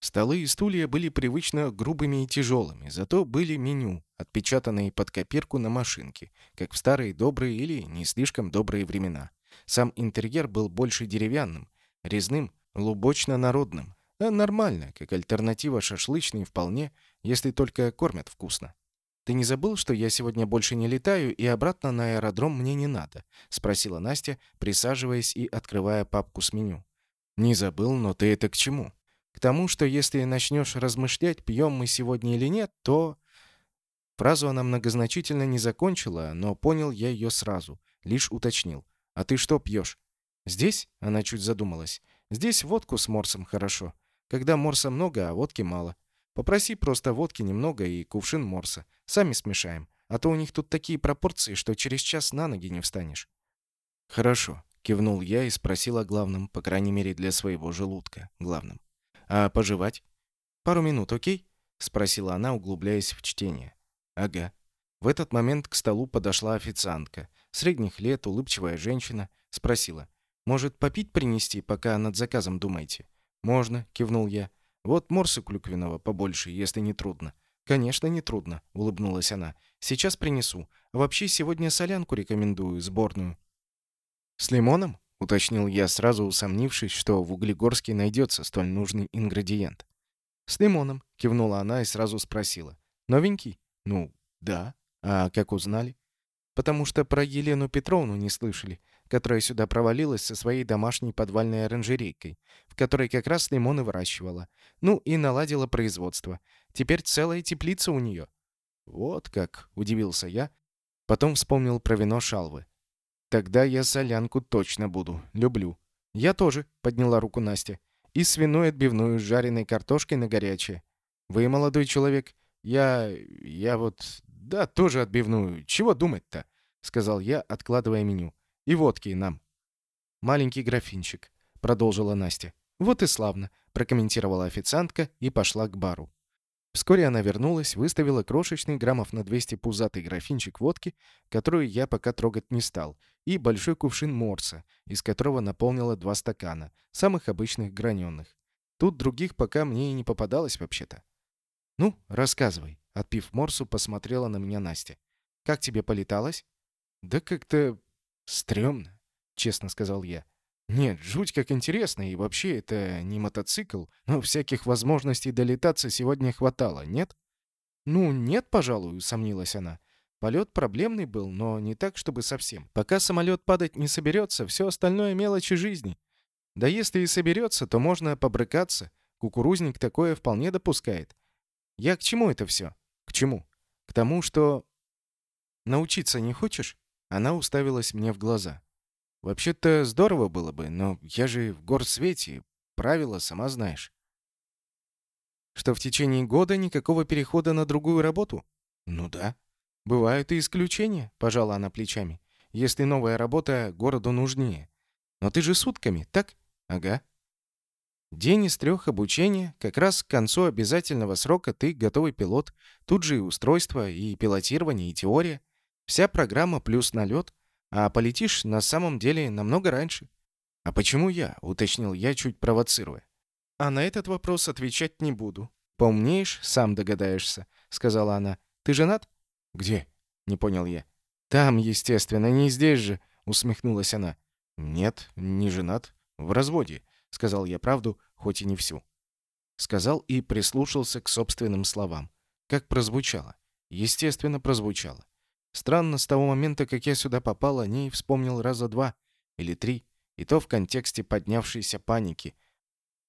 Столы и стулья были привычно грубыми и тяжелыми, зато были меню, отпечатанные под копирку на машинке, как в старые добрые или не слишком добрые времена. Сам интерьер был больше деревянным, резным, лубочно-народным. А нормально, как альтернатива шашлычной вполне, если только кормят вкусно. «Ты не забыл, что я сегодня больше не летаю, и обратно на аэродром мне не надо?» — спросила Настя, присаживаясь и открывая папку с меню. «Не забыл, но ты это к чему?» «К тому, что если начнешь размышлять, пьем мы сегодня или нет, то...» Фразу она многозначительно не закончила, но понял я ее сразу, лишь уточнил. «А ты что пьешь?» «Здесь?» — она чуть задумалась. «Здесь водку с морсом хорошо. Когда морса много, а водки мало. Попроси просто водки немного и кувшин морса. Сами смешаем. А то у них тут такие пропорции, что через час на ноги не встанешь». «Хорошо», — кивнул я и спросил о главном, по крайней мере для своего желудка, главном. «А пожевать?» «Пару минут, окей?» — спросила она, углубляясь в чтение. «Ага». В этот момент к столу подошла официантка. Средних лет, улыбчивая женщина. Спросила. «Может, попить принести, пока над заказом думаете?» «Можно», — кивнул я. «Вот морса клюквенного побольше, если не трудно». «Конечно, не трудно», — улыбнулась она. «Сейчас принесу. А вообще сегодня солянку рекомендую, сборную». «С лимоном?» — уточнил я, сразу усомнившись, что в Углегорске найдется столь нужный ингредиент. «С лимоном», — кивнула она и сразу спросила. «Новенький?» «Ну, да». «А как узнали?» «Потому что про Елену Петровну не слышали, которая сюда провалилась со своей домашней подвальной оранжерейкой, в которой как раз лимоны выращивала. Ну и наладила производство. Теперь целая теплица у нее». «Вот как!» — удивился я. Потом вспомнил про вино шалвы. «Тогда я солянку точно буду. Люблю». «Я тоже», — подняла руку Настя. «И свиную отбивную с жареной картошкой на горячее». «Вы, молодой человек, Я... я вот... Да, тоже отбивную. Чего думать-то?» — сказал я, откладывая меню. «И водки нам». «Маленький графинчик», — продолжила Настя. «Вот и славно», — прокомментировала официантка и пошла к бару. Вскоре она вернулась, выставила крошечный граммов на 200 пузатый графинчик водки, которую я пока трогать не стал, и большой кувшин морса, из которого наполнила два стакана, самых обычных граненых. Тут других пока мне и не попадалось вообще-то. «Ну, рассказывай», — отпив морсу, посмотрела на меня Настя. «Как тебе полеталось?» «Да как-то... стрёмно», — честно сказал я. Нет, жуть как интересно, и вообще это не мотоцикл, но всяких возможностей долетаться сегодня хватало, нет? Ну, нет, пожалуй, усомнилась она. Полет проблемный был, но не так, чтобы совсем. Пока самолет падать не соберется, все остальное мелочи жизни. Да если и соберется, то можно побрыкаться. Кукурузник такое вполне допускает. Я к чему это все? Чему? К тому, что... Научиться не хочешь? Она уставилась мне в глаза. Вообще-то здорово было бы, но я же в горсвете, правила сама знаешь. Что в течение года никакого перехода на другую работу? Ну да. Бывают и исключения, пожала она плечами. Если новая работа городу нужнее. Но ты же сутками, так? Ага. День из трех обучения, как раз к концу обязательного срока ты готовый пилот. Тут же и устройство, и пилотирование, и теория. Вся программа плюс налет — а полетишь на самом деле намного раньше. А почему я? уточнил я, чуть провоцируя. А на этот вопрос отвечать не буду. Помнеешь, сам догадаешься, сказала она. Ты женат? Где? не понял я. Там, естественно, не здесь же, усмехнулась она. Нет, не женат, в разводе, сказал я правду, хоть и не всю. Сказал и прислушался к собственным словам. Как прозвучало? Естественно, прозвучало. Странно, с того момента, как я сюда попал, о ней вспомнил раза два или три, и то в контексте поднявшейся паники,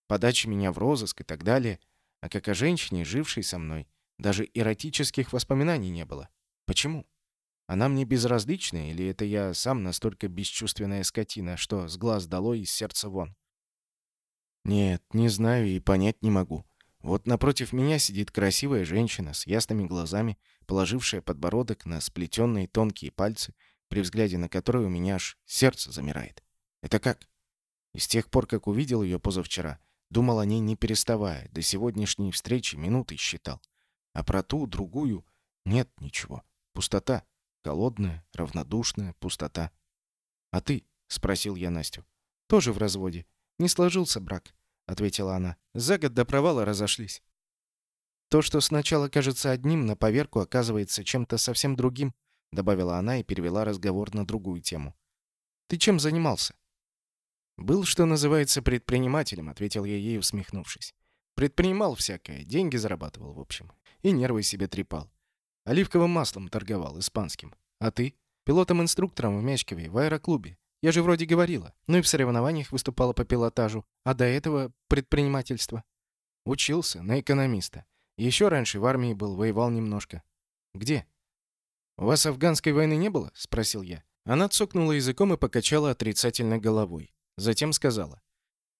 подачи меня в розыск и так далее, а как о женщине, жившей со мной, даже эротических воспоминаний не было. Почему? Она мне безразлична, или это я сам настолько бесчувственная скотина, что с глаз долой из сердца вон? Нет, не знаю и понять не могу. Вот напротив меня сидит красивая женщина с ясными глазами, положившая подбородок на сплетенные тонкие пальцы, при взгляде на которые у меня аж сердце замирает. Это как? И с тех пор, как увидел ее позавчера, думал о ней не переставая, до сегодняшней встречи минуты считал. А про ту, другую, нет ничего. Пустота. Холодная, равнодушная пустота. «А ты?» — спросил я Настю. «Тоже в разводе. Не сложился брак. — ответила она. «За год до провала разошлись. То, что сначала кажется одним, на поверку оказывается чем-то совсем другим», — добавила она и перевела разговор на другую тему. «Ты чем занимался?» «Был, что называется, предпринимателем», — ответил я ей, усмехнувшись. «Предпринимал всякое, деньги зарабатывал, в общем. И нервы себе трепал. Оливковым маслом торговал, испанским. А ты? Пилотом-инструктором в Мячкове, в аэроклубе. Я же вроде говорила. Ну и в соревнованиях выступала по пилотажу. А до этого предпринимательство. Учился на экономиста. Еще раньше в армии был, воевал немножко. Где? У вас афганской войны не было? Спросил я. Она цокнула языком и покачала отрицательно головой. Затем сказала.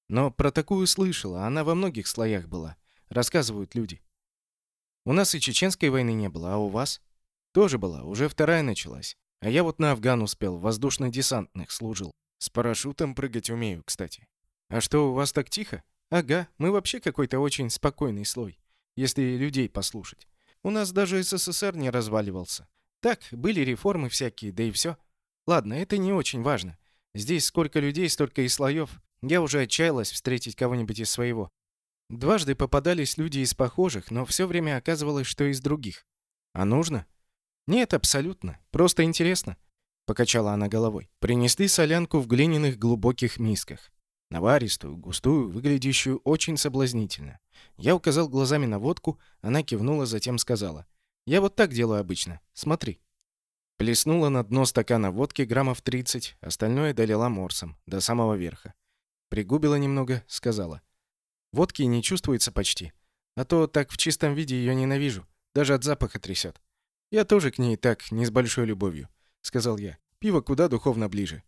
Но про такую слышала, она во многих слоях была. Рассказывают люди. У нас и чеченской войны не было, а у вас? Тоже была, уже вторая началась. А я вот на Афган успел, воздушно-десантных служил. С парашютом прыгать умею, кстати. А что, у вас так тихо? Ага, мы вообще какой-то очень спокойный слой, если людей послушать. У нас даже СССР не разваливался. Так, были реформы всякие, да и все. Ладно, это не очень важно. Здесь сколько людей, столько и слоев. Я уже отчаялась встретить кого-нибудь из своего. Дважды попадались люди из похожих, но все время оказывалось, что из других. А нужно? «Нет, абсолютно. Просто интересно», — покачала она головой. Принесли солянку в глиняных глубоких мисках. Наваристую, густую, выглядящую очень соблазнительно. Я указал глазами на водку, она кивнула, затем сказала. «Я вот так делаю обычно. Смотри». Плеснула на дно стакана водки граммов 30, остальное долила морсом, до самого верха. Пригубила немного, сказала. «Водки не чувствуется почти. А то так в чистом виде ее ненавижу. Даже от запаха трясет. «Я тоже к ней так, не с большой любовью», — сказал я. «Пиво куда духовно ближе».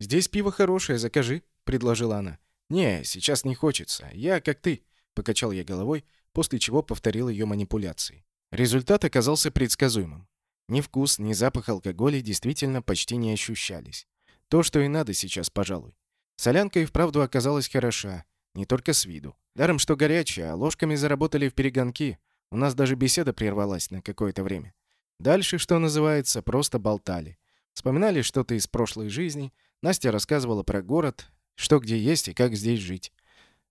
«Здесь пиво хорошее, закажи», — предложила она. «Не, сейчас не хочется. Я как ты», — покачал я головой, после чего повторил ее манипуляции. Результат оказался предсказуемым. Ни вкус, ни запах алкоголя действительно почти не ощущались. То, что и надо сейчас, пожалуй. Солянка и вправду оказалась хороша, не только с виду. Даром, что горячая, а ложками заработали в перегонки. У нас даже беседа прервалась на какое-то время. Дальше, что называется, просто болтали. Вспоминали что-то из прошлой жизни. Настя рассказывала про город, что где есть и как здесь жить.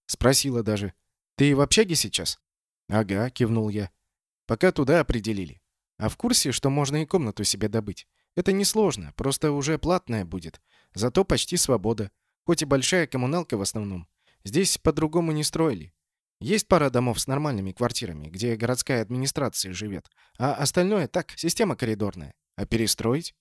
Спросила даже, «Ты в общаге сейчас?» «Ага», — кивнул я. «Пока туда определили. А в курсе, что можно и комнату себе добыть? Это несложно, просто уже платная будет. Зато почти свобода. Хоть и большая коммуналка в основном. Здесь по-другому не строили. Есть пара домов с нормальными квартирами, где городская администрация живет. А остальное так, система коридорная. А перестроить?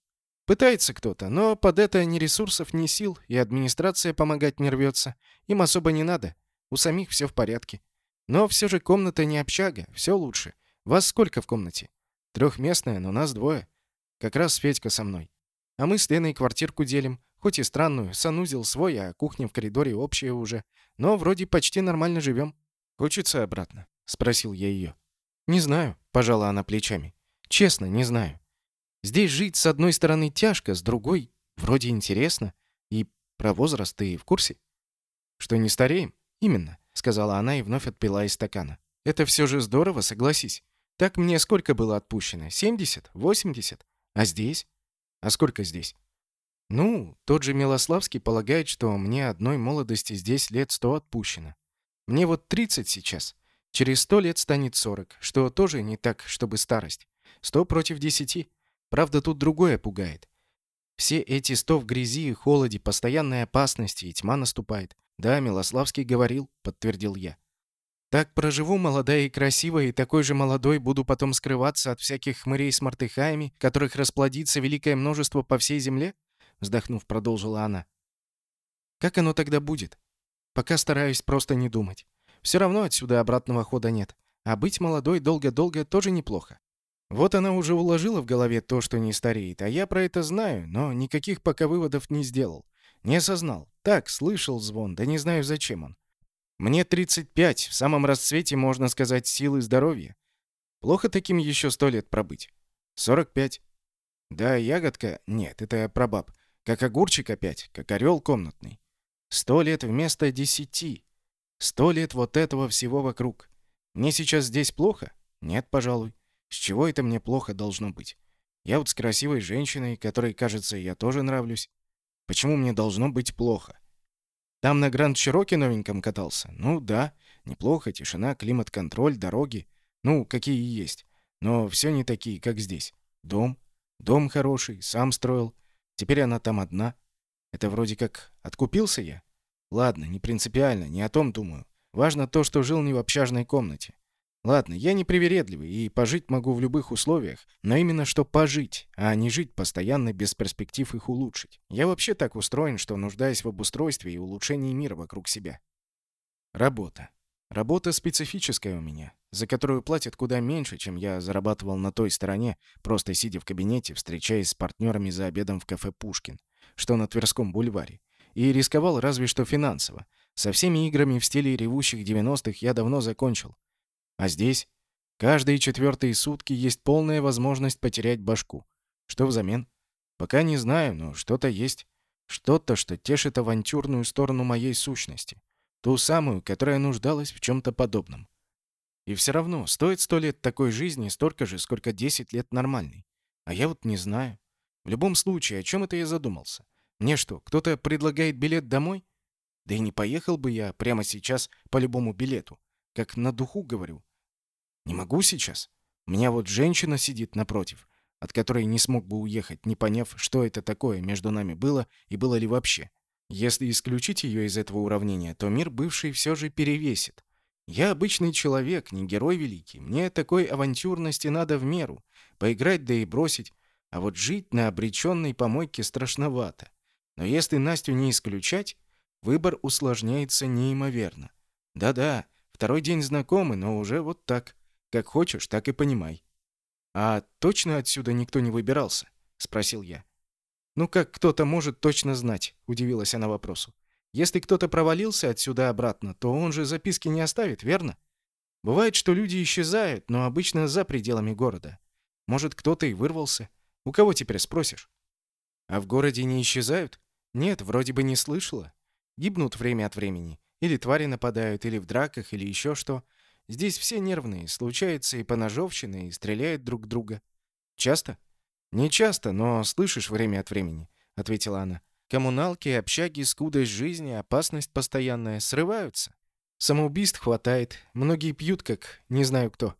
Пытается кто-то, но под это ни ресурсов, ни сил, и администрация помогать не рвется. Им особо не надо. У самих все в порядке. Но все же комната не общага, все лучше. Вас сколько в комнате? Трехместная, но нас двое. Как раз Федька со мной. А мы с Леной квартирку делим. Хоть и странную, санузел свой, а кухня в коридоре общая уже. Но вроде почти нормально живем. Хочется обратно?» — спросил я ее. «Не знаю», — пожала она плечами. «Честно, не знаю. Здесь жить с одной стороны тяжко, с другой вроде интересно. И про возраст ты в курсе?» «Что не стареем?» «Именно», — сказала она и вновь отпила из стакана. «Это все же здорово, согласись. Так мне сколько было отпущено? 70? 80? А здесь? А сколько здесь? Ну, тот же Милославский полагает, что мне одной молодости здесь лет сто отпущено. Мне вот 30 сейчас. Через сто лет станет 40, что тоже не так, чтобы старость. Сто против десяти. Правда, тут другое пугает. Все эти сто в грязи холоде, постоянной опасности, и тьма наступает. Да, Милославский говорил, подтвердил я. Так проживу молодая и красивая, и такой же молодой буду потом скрываться от всяких хмырей с мартыхаями, которых расплодится великое множество по всей земле? вздохнув, продолжила она. Как оно тогда будет? Пока стараюсь просто не думать. Все равно отсюда обратного хода нет. А быть молодой долго-долго тоже неплохо. Вот она уже уложила в голове то, что не стареет, а я про это знаю, но никаких пока выводов не сделал. Не осознал. Так, слышал звон, да не знаю, зачем он. Мне 35, в самом расцвете, можно сказать, силы здоровья. Плохо таким еще сто лет пробыть. 45. Да, ягодка... Нет, это прабаб. Как огурчик опять, как орел комнатный. Сто лет вместо десяти. Сто лет вот этого всего вокруг. Мне сейчас здесь плохо? Нет, пожалуй. С чего это мне плохо должно быть? Я вот с красивой женщиной, которой, кажется, я тоже нравлюсь. Почему мне должно быть плохо? Там на Гранд Чироке новеньком катался? Ну да, неплохо, тишина, климат-контроль, дороги. Ну, какие есть. Но все не такие, как здесь. Дом. Дом хороший, сам строил. Теперь она там одна. Это вроде как откупился я? Ладно, не принципиально, не о том думаю. Важно то, что жил не в общажной комнате. Ладно, я не привередливый и пожить могу в любых условиях, но именно что пожить, а не жить постоянно без перспектив их улучшить. Я вообще так устроен, что нуждаюсь в обустройстве и улучшении мира вокруг себя. Работа. Работа специфическая у меня, за которую платят куда меньше, чем я зарабатывал на той стороне, просто сидя в кабинете, встречаясь с партнерами за обедом в кафе «Пушкин», что на Тверском бульваре. И рисковал разве что финансово. Со всеми играми в стиле ревущих 90-х я давно закончил. А здесь каждые четвертые сутки есть полная возможность потерять башку. Что взамен? Пока не знаю, но что-то есть. Что-то, что тешит авантюрную сторону моей сущности. Ту самую, которая нуждалась в чем-то подобном. И все равно, стоит сто лет такой жизни столько же, сколько десять лет нормальной. А я вот не знаю. В любом случае, о чем это я задумался? Мне что, кто-то предлагает билет домой? Да и не поехал бы я прямо сейчас по любому билету. Как на духу говорю. Не могу сейчас. У меня вот женщина сидит напротив, от которой не смог бы уехать, не поняв, что это такое между нами было и было ли вообще. Если исключить ее из этого уравнения, то мир бывший все же перевесит. Я обычный человек, не герой великий. Мне такой авантюрности надо в меру. Поиграть да и бросить. А вот жить на обреченной помойке страшновато. Но если Настю не исключать, выбор усложняется неимоверно. Да-да, второй день знакомы, но уже вот так. Как хочешь, так и понимай. «А точно отсюда никто не выбирался?» — спросил я. «Ну как кто-то может точно знать?» — удивилась она вопросу. «Если кто-то провалился отсюда обратно, то он же записки не оставит, верно?» Бывает, что люди исчезают, но обычно за пределами города. Может, кто-то и вырвался. У кого теперь спросишь? А в городе не исчезают? Нет, вроде бы не слышала. Гибнут время от времени. Или твари нападают, или в драках, или еще что. Здесь все нервные, случается и поножовщина, и стреляют друг друга. Часто? Не часто, но слышишь время от времени, ответила она. Коммуналки, общаги, скудость жизни, опасность постоянная срываются. Самоубийств хватает, многие пьют как не знаю кто.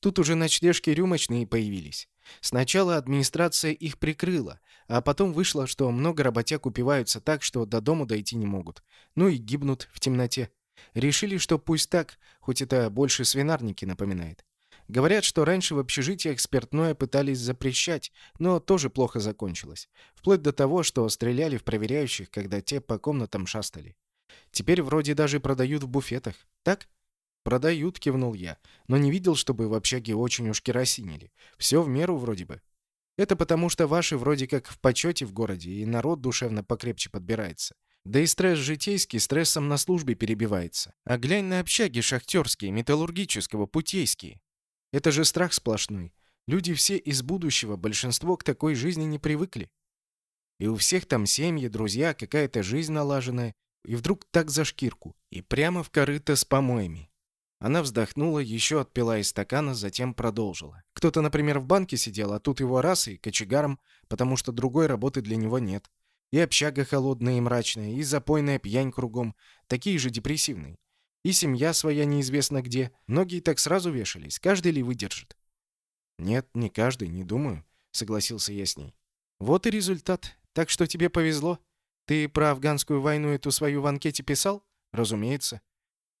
Тут уже ночлежки рюмочные появились. Сначала администрация их прикрыла, а потом вышло, что много работяг упиваются так, что до дому дойти не могут. Ну и гибнут в темноте. Решили, что пусть так, хоть это больше свинарники напоминает. Говорят, что раньше в общежитиях спиртное пытались запрещать, но тоже плохо закончилось. Вплоть до того, что стреляли в проверяющих, когда те по комнатам шастали. Теперь вроде даже продают в буфетах. Так? «Продают», — кивнул я, но не видел, чтобы в общаге очень уж керосинили. Все в меру вроде бы. Это потому, что ваши вроде как в почете в городе, и народ душевно покрепче подбирается. Да и стресс житейский стрессом на службе перебивается. А глянь на общаги шахтерские, металлургического, путейские. Это же страх сплошной. Люди все из будущего, большинство к такой жизни не привыкли. И у всех там семьи, друзья, какая-то жизнь налаженная. И вдруг так за шкирку. И прямо в корыто с помоями. Она вздохнула, еще отпила из стакана, затем продолжила. Кто-то, например, в банке сидел, а тут его раз и кочегаром, потому что другой работы для него нет. И общага холодная и мрачная, и запойная пьянь кругом, такие же депрессивные. И семья своя неизвестно где. Многие так сразу вешались, каждый ли выдержит? Нет, не каждый, не думаю, согласился я с ней. Вот и результат. Так что тебе повезло. Ты про афганскую войну эту свою в анкете писал? Разумеется.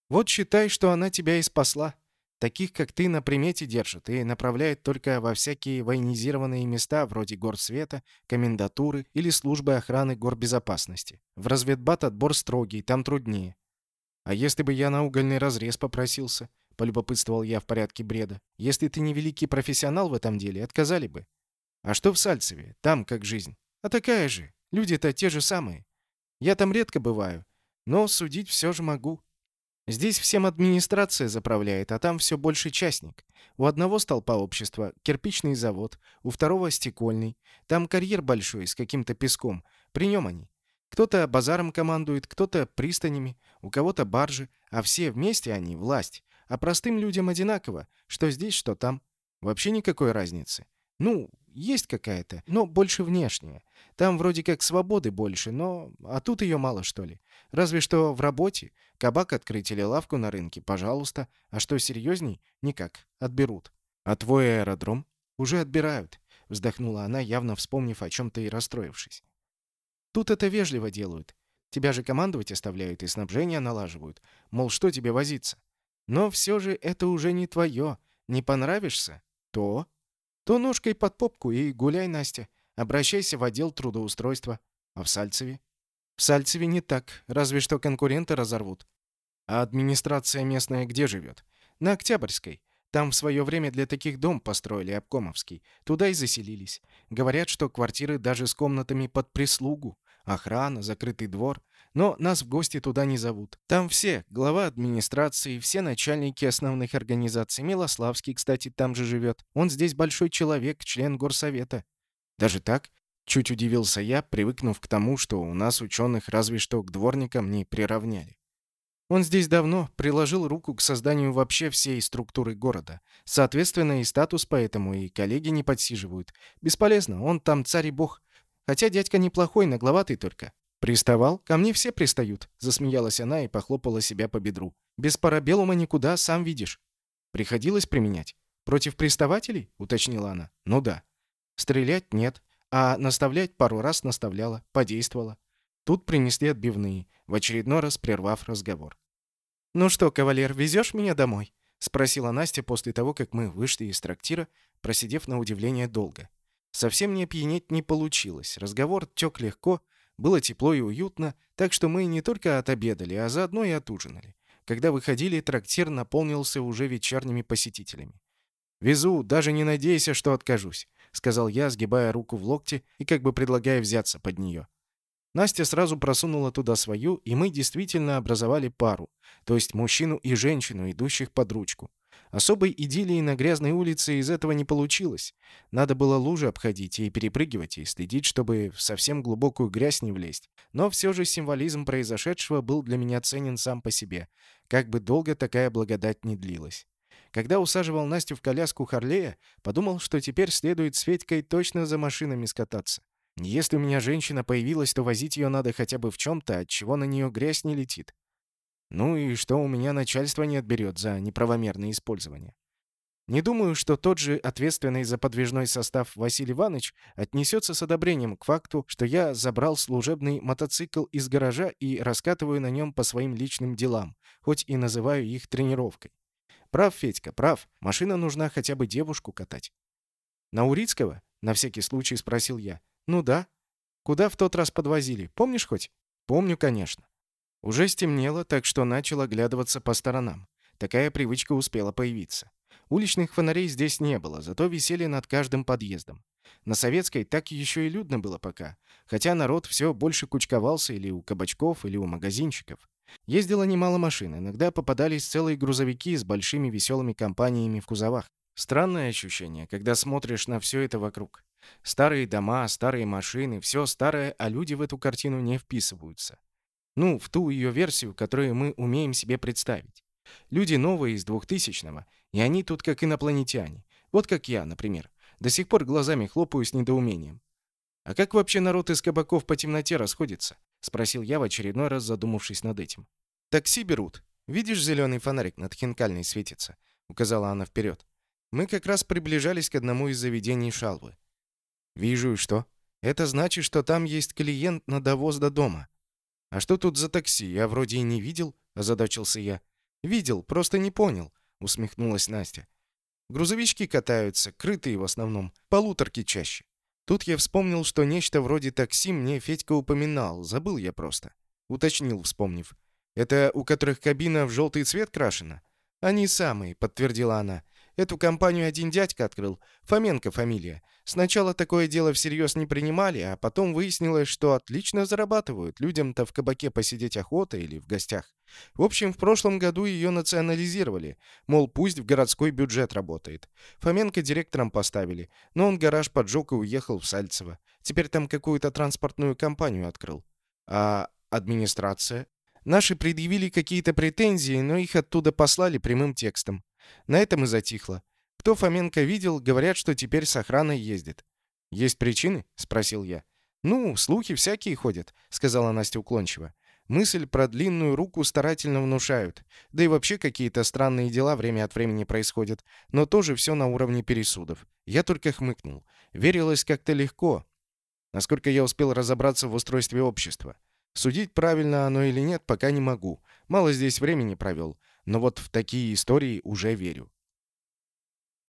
Вот считай, что она тебя и спасла. Таких, как ты, на примете держит и направляет только во всякие военизированные места, вроде горсвета, комендатуры или службы охраны горбезопасности. В разведбат отбор строгий, там труднее. А если бы я на угольный разрез попросился? Полюбопытствовал я в порядке бреда. Если ты не великий профессионал в этом деле, отказали бы. А что в Сальцеве? Там как жизнь. А такая же. Люди-то те же самые. Я там редко бываю, но судить все же могу. Здесь всем администрация заправляет, а там все больше частник. У одного столпа общества кирпичный завод, у второго стекольный. Там карьер большой с каким-то песком. При нем они. Кто-то базаром командует, кто-то пристанями, у кого-то баржи, а все вместе они — власть. А простым людям одинаково, что здесь, что там. Вообще никакой разницы. Ну, есть какая-то, но больше внешняя. Там вроде как свободы больше, но... А тут ее мало, что ли. Разве что в работе. Кабак открыть или лавку на рынке, пожалуйста. А что серьезней? Никак. Отберут. А твой аэродром? Уже отбирают. Вздохнула она, явно вспомнив о чем-то и расстроившись. Тут это вежливо делают. Тебя же командовать оставляют и снабжение налаживают. Мол, что тебе возиться? Но все же это уже не твое. Не понравишься? То то ножкой под попку и гуляй, Настя. Обращайся в отдел трудоустройства. А в Сальцеве? В Сальцеве не так, разве что конкуренты разорвут. А администрация местная где живет? На Октябрьской. Там в свое время для таких дом построили, обкомовский. Туда и заселились. Говорят, что квартиры даже с комнатами под прислугу. Охрана, закрытый двор. Но нас в гости туда не зовут. Там все, глава администрации, все начальники основных организаций. Милославский, кстати, там же живет. Он здесь большой человек, член горсовета. Даже так? Чуть удивился я, привыкнув к тому, что у нас ученых разве что к дворникам не приравняли. Он здесь давно приложил руку к созданию вообще всей структуры города. Соответственно, и статус поэтому, и коллеги не подсиживают. Бесполезно, он там царь и бог. Хотя дядька неплохой, нагловатый только. «Приставал? Ко мне все пристают», — засмеялась она и похлопала себя по бедру. «Без парабеллума никуда, сам видишь». «Приходилось применять?» «Против приставателей?» — уточнила она. «Ну да». «Стрелять нет, а наставлять пару раз наставляла, подействовала». Тут принесли отбивные, в очередной раз прервав разговор. «Ну что, кавалер, везешь меня домой?» — спросила Настя после того, как мы вышли из трактира, просидев на удивление долго. Совсем не опьянеть не получилось. Разговор тек легко, было тепло и уютно, так что мы не только отобедали, а заодно и отужинали. Когда выходили, трактир наполнился уже вечерними посетителями. «Везу, даже не надейся, что откажусь», — сказал я, сгибая руку в локте и как бы предлагая взяться под нее. Настя сразу просунула туда свою, и мы действительно образовали пару, то есть мужчину и женщину, идущих под ручку. Особой идиллии на грязной улице из этого не получилось. Надо было лужи обходить и перепрыгивать, и следить, чтобы в совсем глубокую грязь не влезть. Но все же символизм произошедшего был для меня ценен сам по себе, как бы долго такая благодать не длилась. Когда усаживал Настю в коляску Харлея, подумал, что теперь следует с Федькой точно за машинами скататься. Если у меня женщина появилась, то возить ее надо хотя бы в чем-то, от чего на нее грязь не летит. Ну и что у меня начальство не отберет за неправомерное использование. Не думаю, что тот же ответственный за подвижной состав Василий Иванович отнесется с одобрением к факту, что я забрал служебный мотоцикл из гаража и раскатываю на нем по своим личным делам, хоть и называю их тренировкой. Прав, Федька, прав. Машина нужна хотя бы девушку катать. На Урицкого? На всякий случай спросил я. Ну да. Куда в тот раз подвозили? Помнишь хоть? Помню, конечно. Уже стемнело, так что начал оглядываться по сторонам. Такая привычка успела появиться. Уличных фонарей здесь не было, зато висели над каждым подъездом. На Советской так еще и людно было пока, хотя народ все больше кучковался или у кабачков, или у магазинчиков. Ездило немало машин, иногда попадались целые грузовики с большими веселыми компаниями в кузовах. Странное ощущение, когда смотришь на все это вокруг. Старые дома, старые машины, все старое, а люди в эту картину не вписываются. Ну, в ту ее версию, которую мы умеем себе представить. Люди новые из двухтысячного, и они тут как инопланетяне. Вот как я, например. До сих пор глазами хлопаю с недоумением. «А как вообще народ из кабаков по темноте расходится?» — спросил я в очередной раз, задумавшись над этим. «Такси берут. Видишь, зеленый фонарик над хинкальной светится?» — указала она вперед. Мы как раз приближались к одному из заведений Шалвы. «Вижу, и что? Это значит, что там есть клиент на довоз до дома. «А что тут за такси? Я вроде и не видел», — озадачился я. «Видел, просто не понял», — усмехнулась Настя. «Грузовички катаются, крытые в основном, полуторки чаще. Тут я вспомнил, что нечто вроде такси мне Федька упоминал, забыл я просто. Уточнил, вспомнив. «Это у которых кабина в желтый цвет крашена?» «Они самые», — подтвердила она. Эту компанию один дядька открыл. Фоменко фамилия. Сначала такое дело всерьез не принимали, а потом выяснилось, что отлично зарабатывают. Людям-то в кабаке посидеть охота или в гостях. В общем, в прошлом году ее национализировали. Мол, пусть в городской бюджет работает. Фоменко директором поставили, но он гараж поджег и уехал в Сальцево. Теперь там какую-то транспортную компанию открыл. А администрация? Наши предъявили какие-то претензии, но их оттуда послали прямым текстом. На этом и затихло. Кто Фоменко видел, говорят, что теперь с охраной ездит. «Есть причины?» — спросил я. «Ну, слухи всякие ходят», — сказала Настя уклончиво. Мысль про длинную руку старательно внушают. Да и вообще какие-то странные дела время от времени происходят. Но тоже все на уровне пересудов. Я только хмыкнул. Верилось как-то легко. Насколько я успел разобраться в устройстве общества. Судить, правильно оно или нет, пока не могу. Мало здесь времени провел но вот в такие истории уже верю.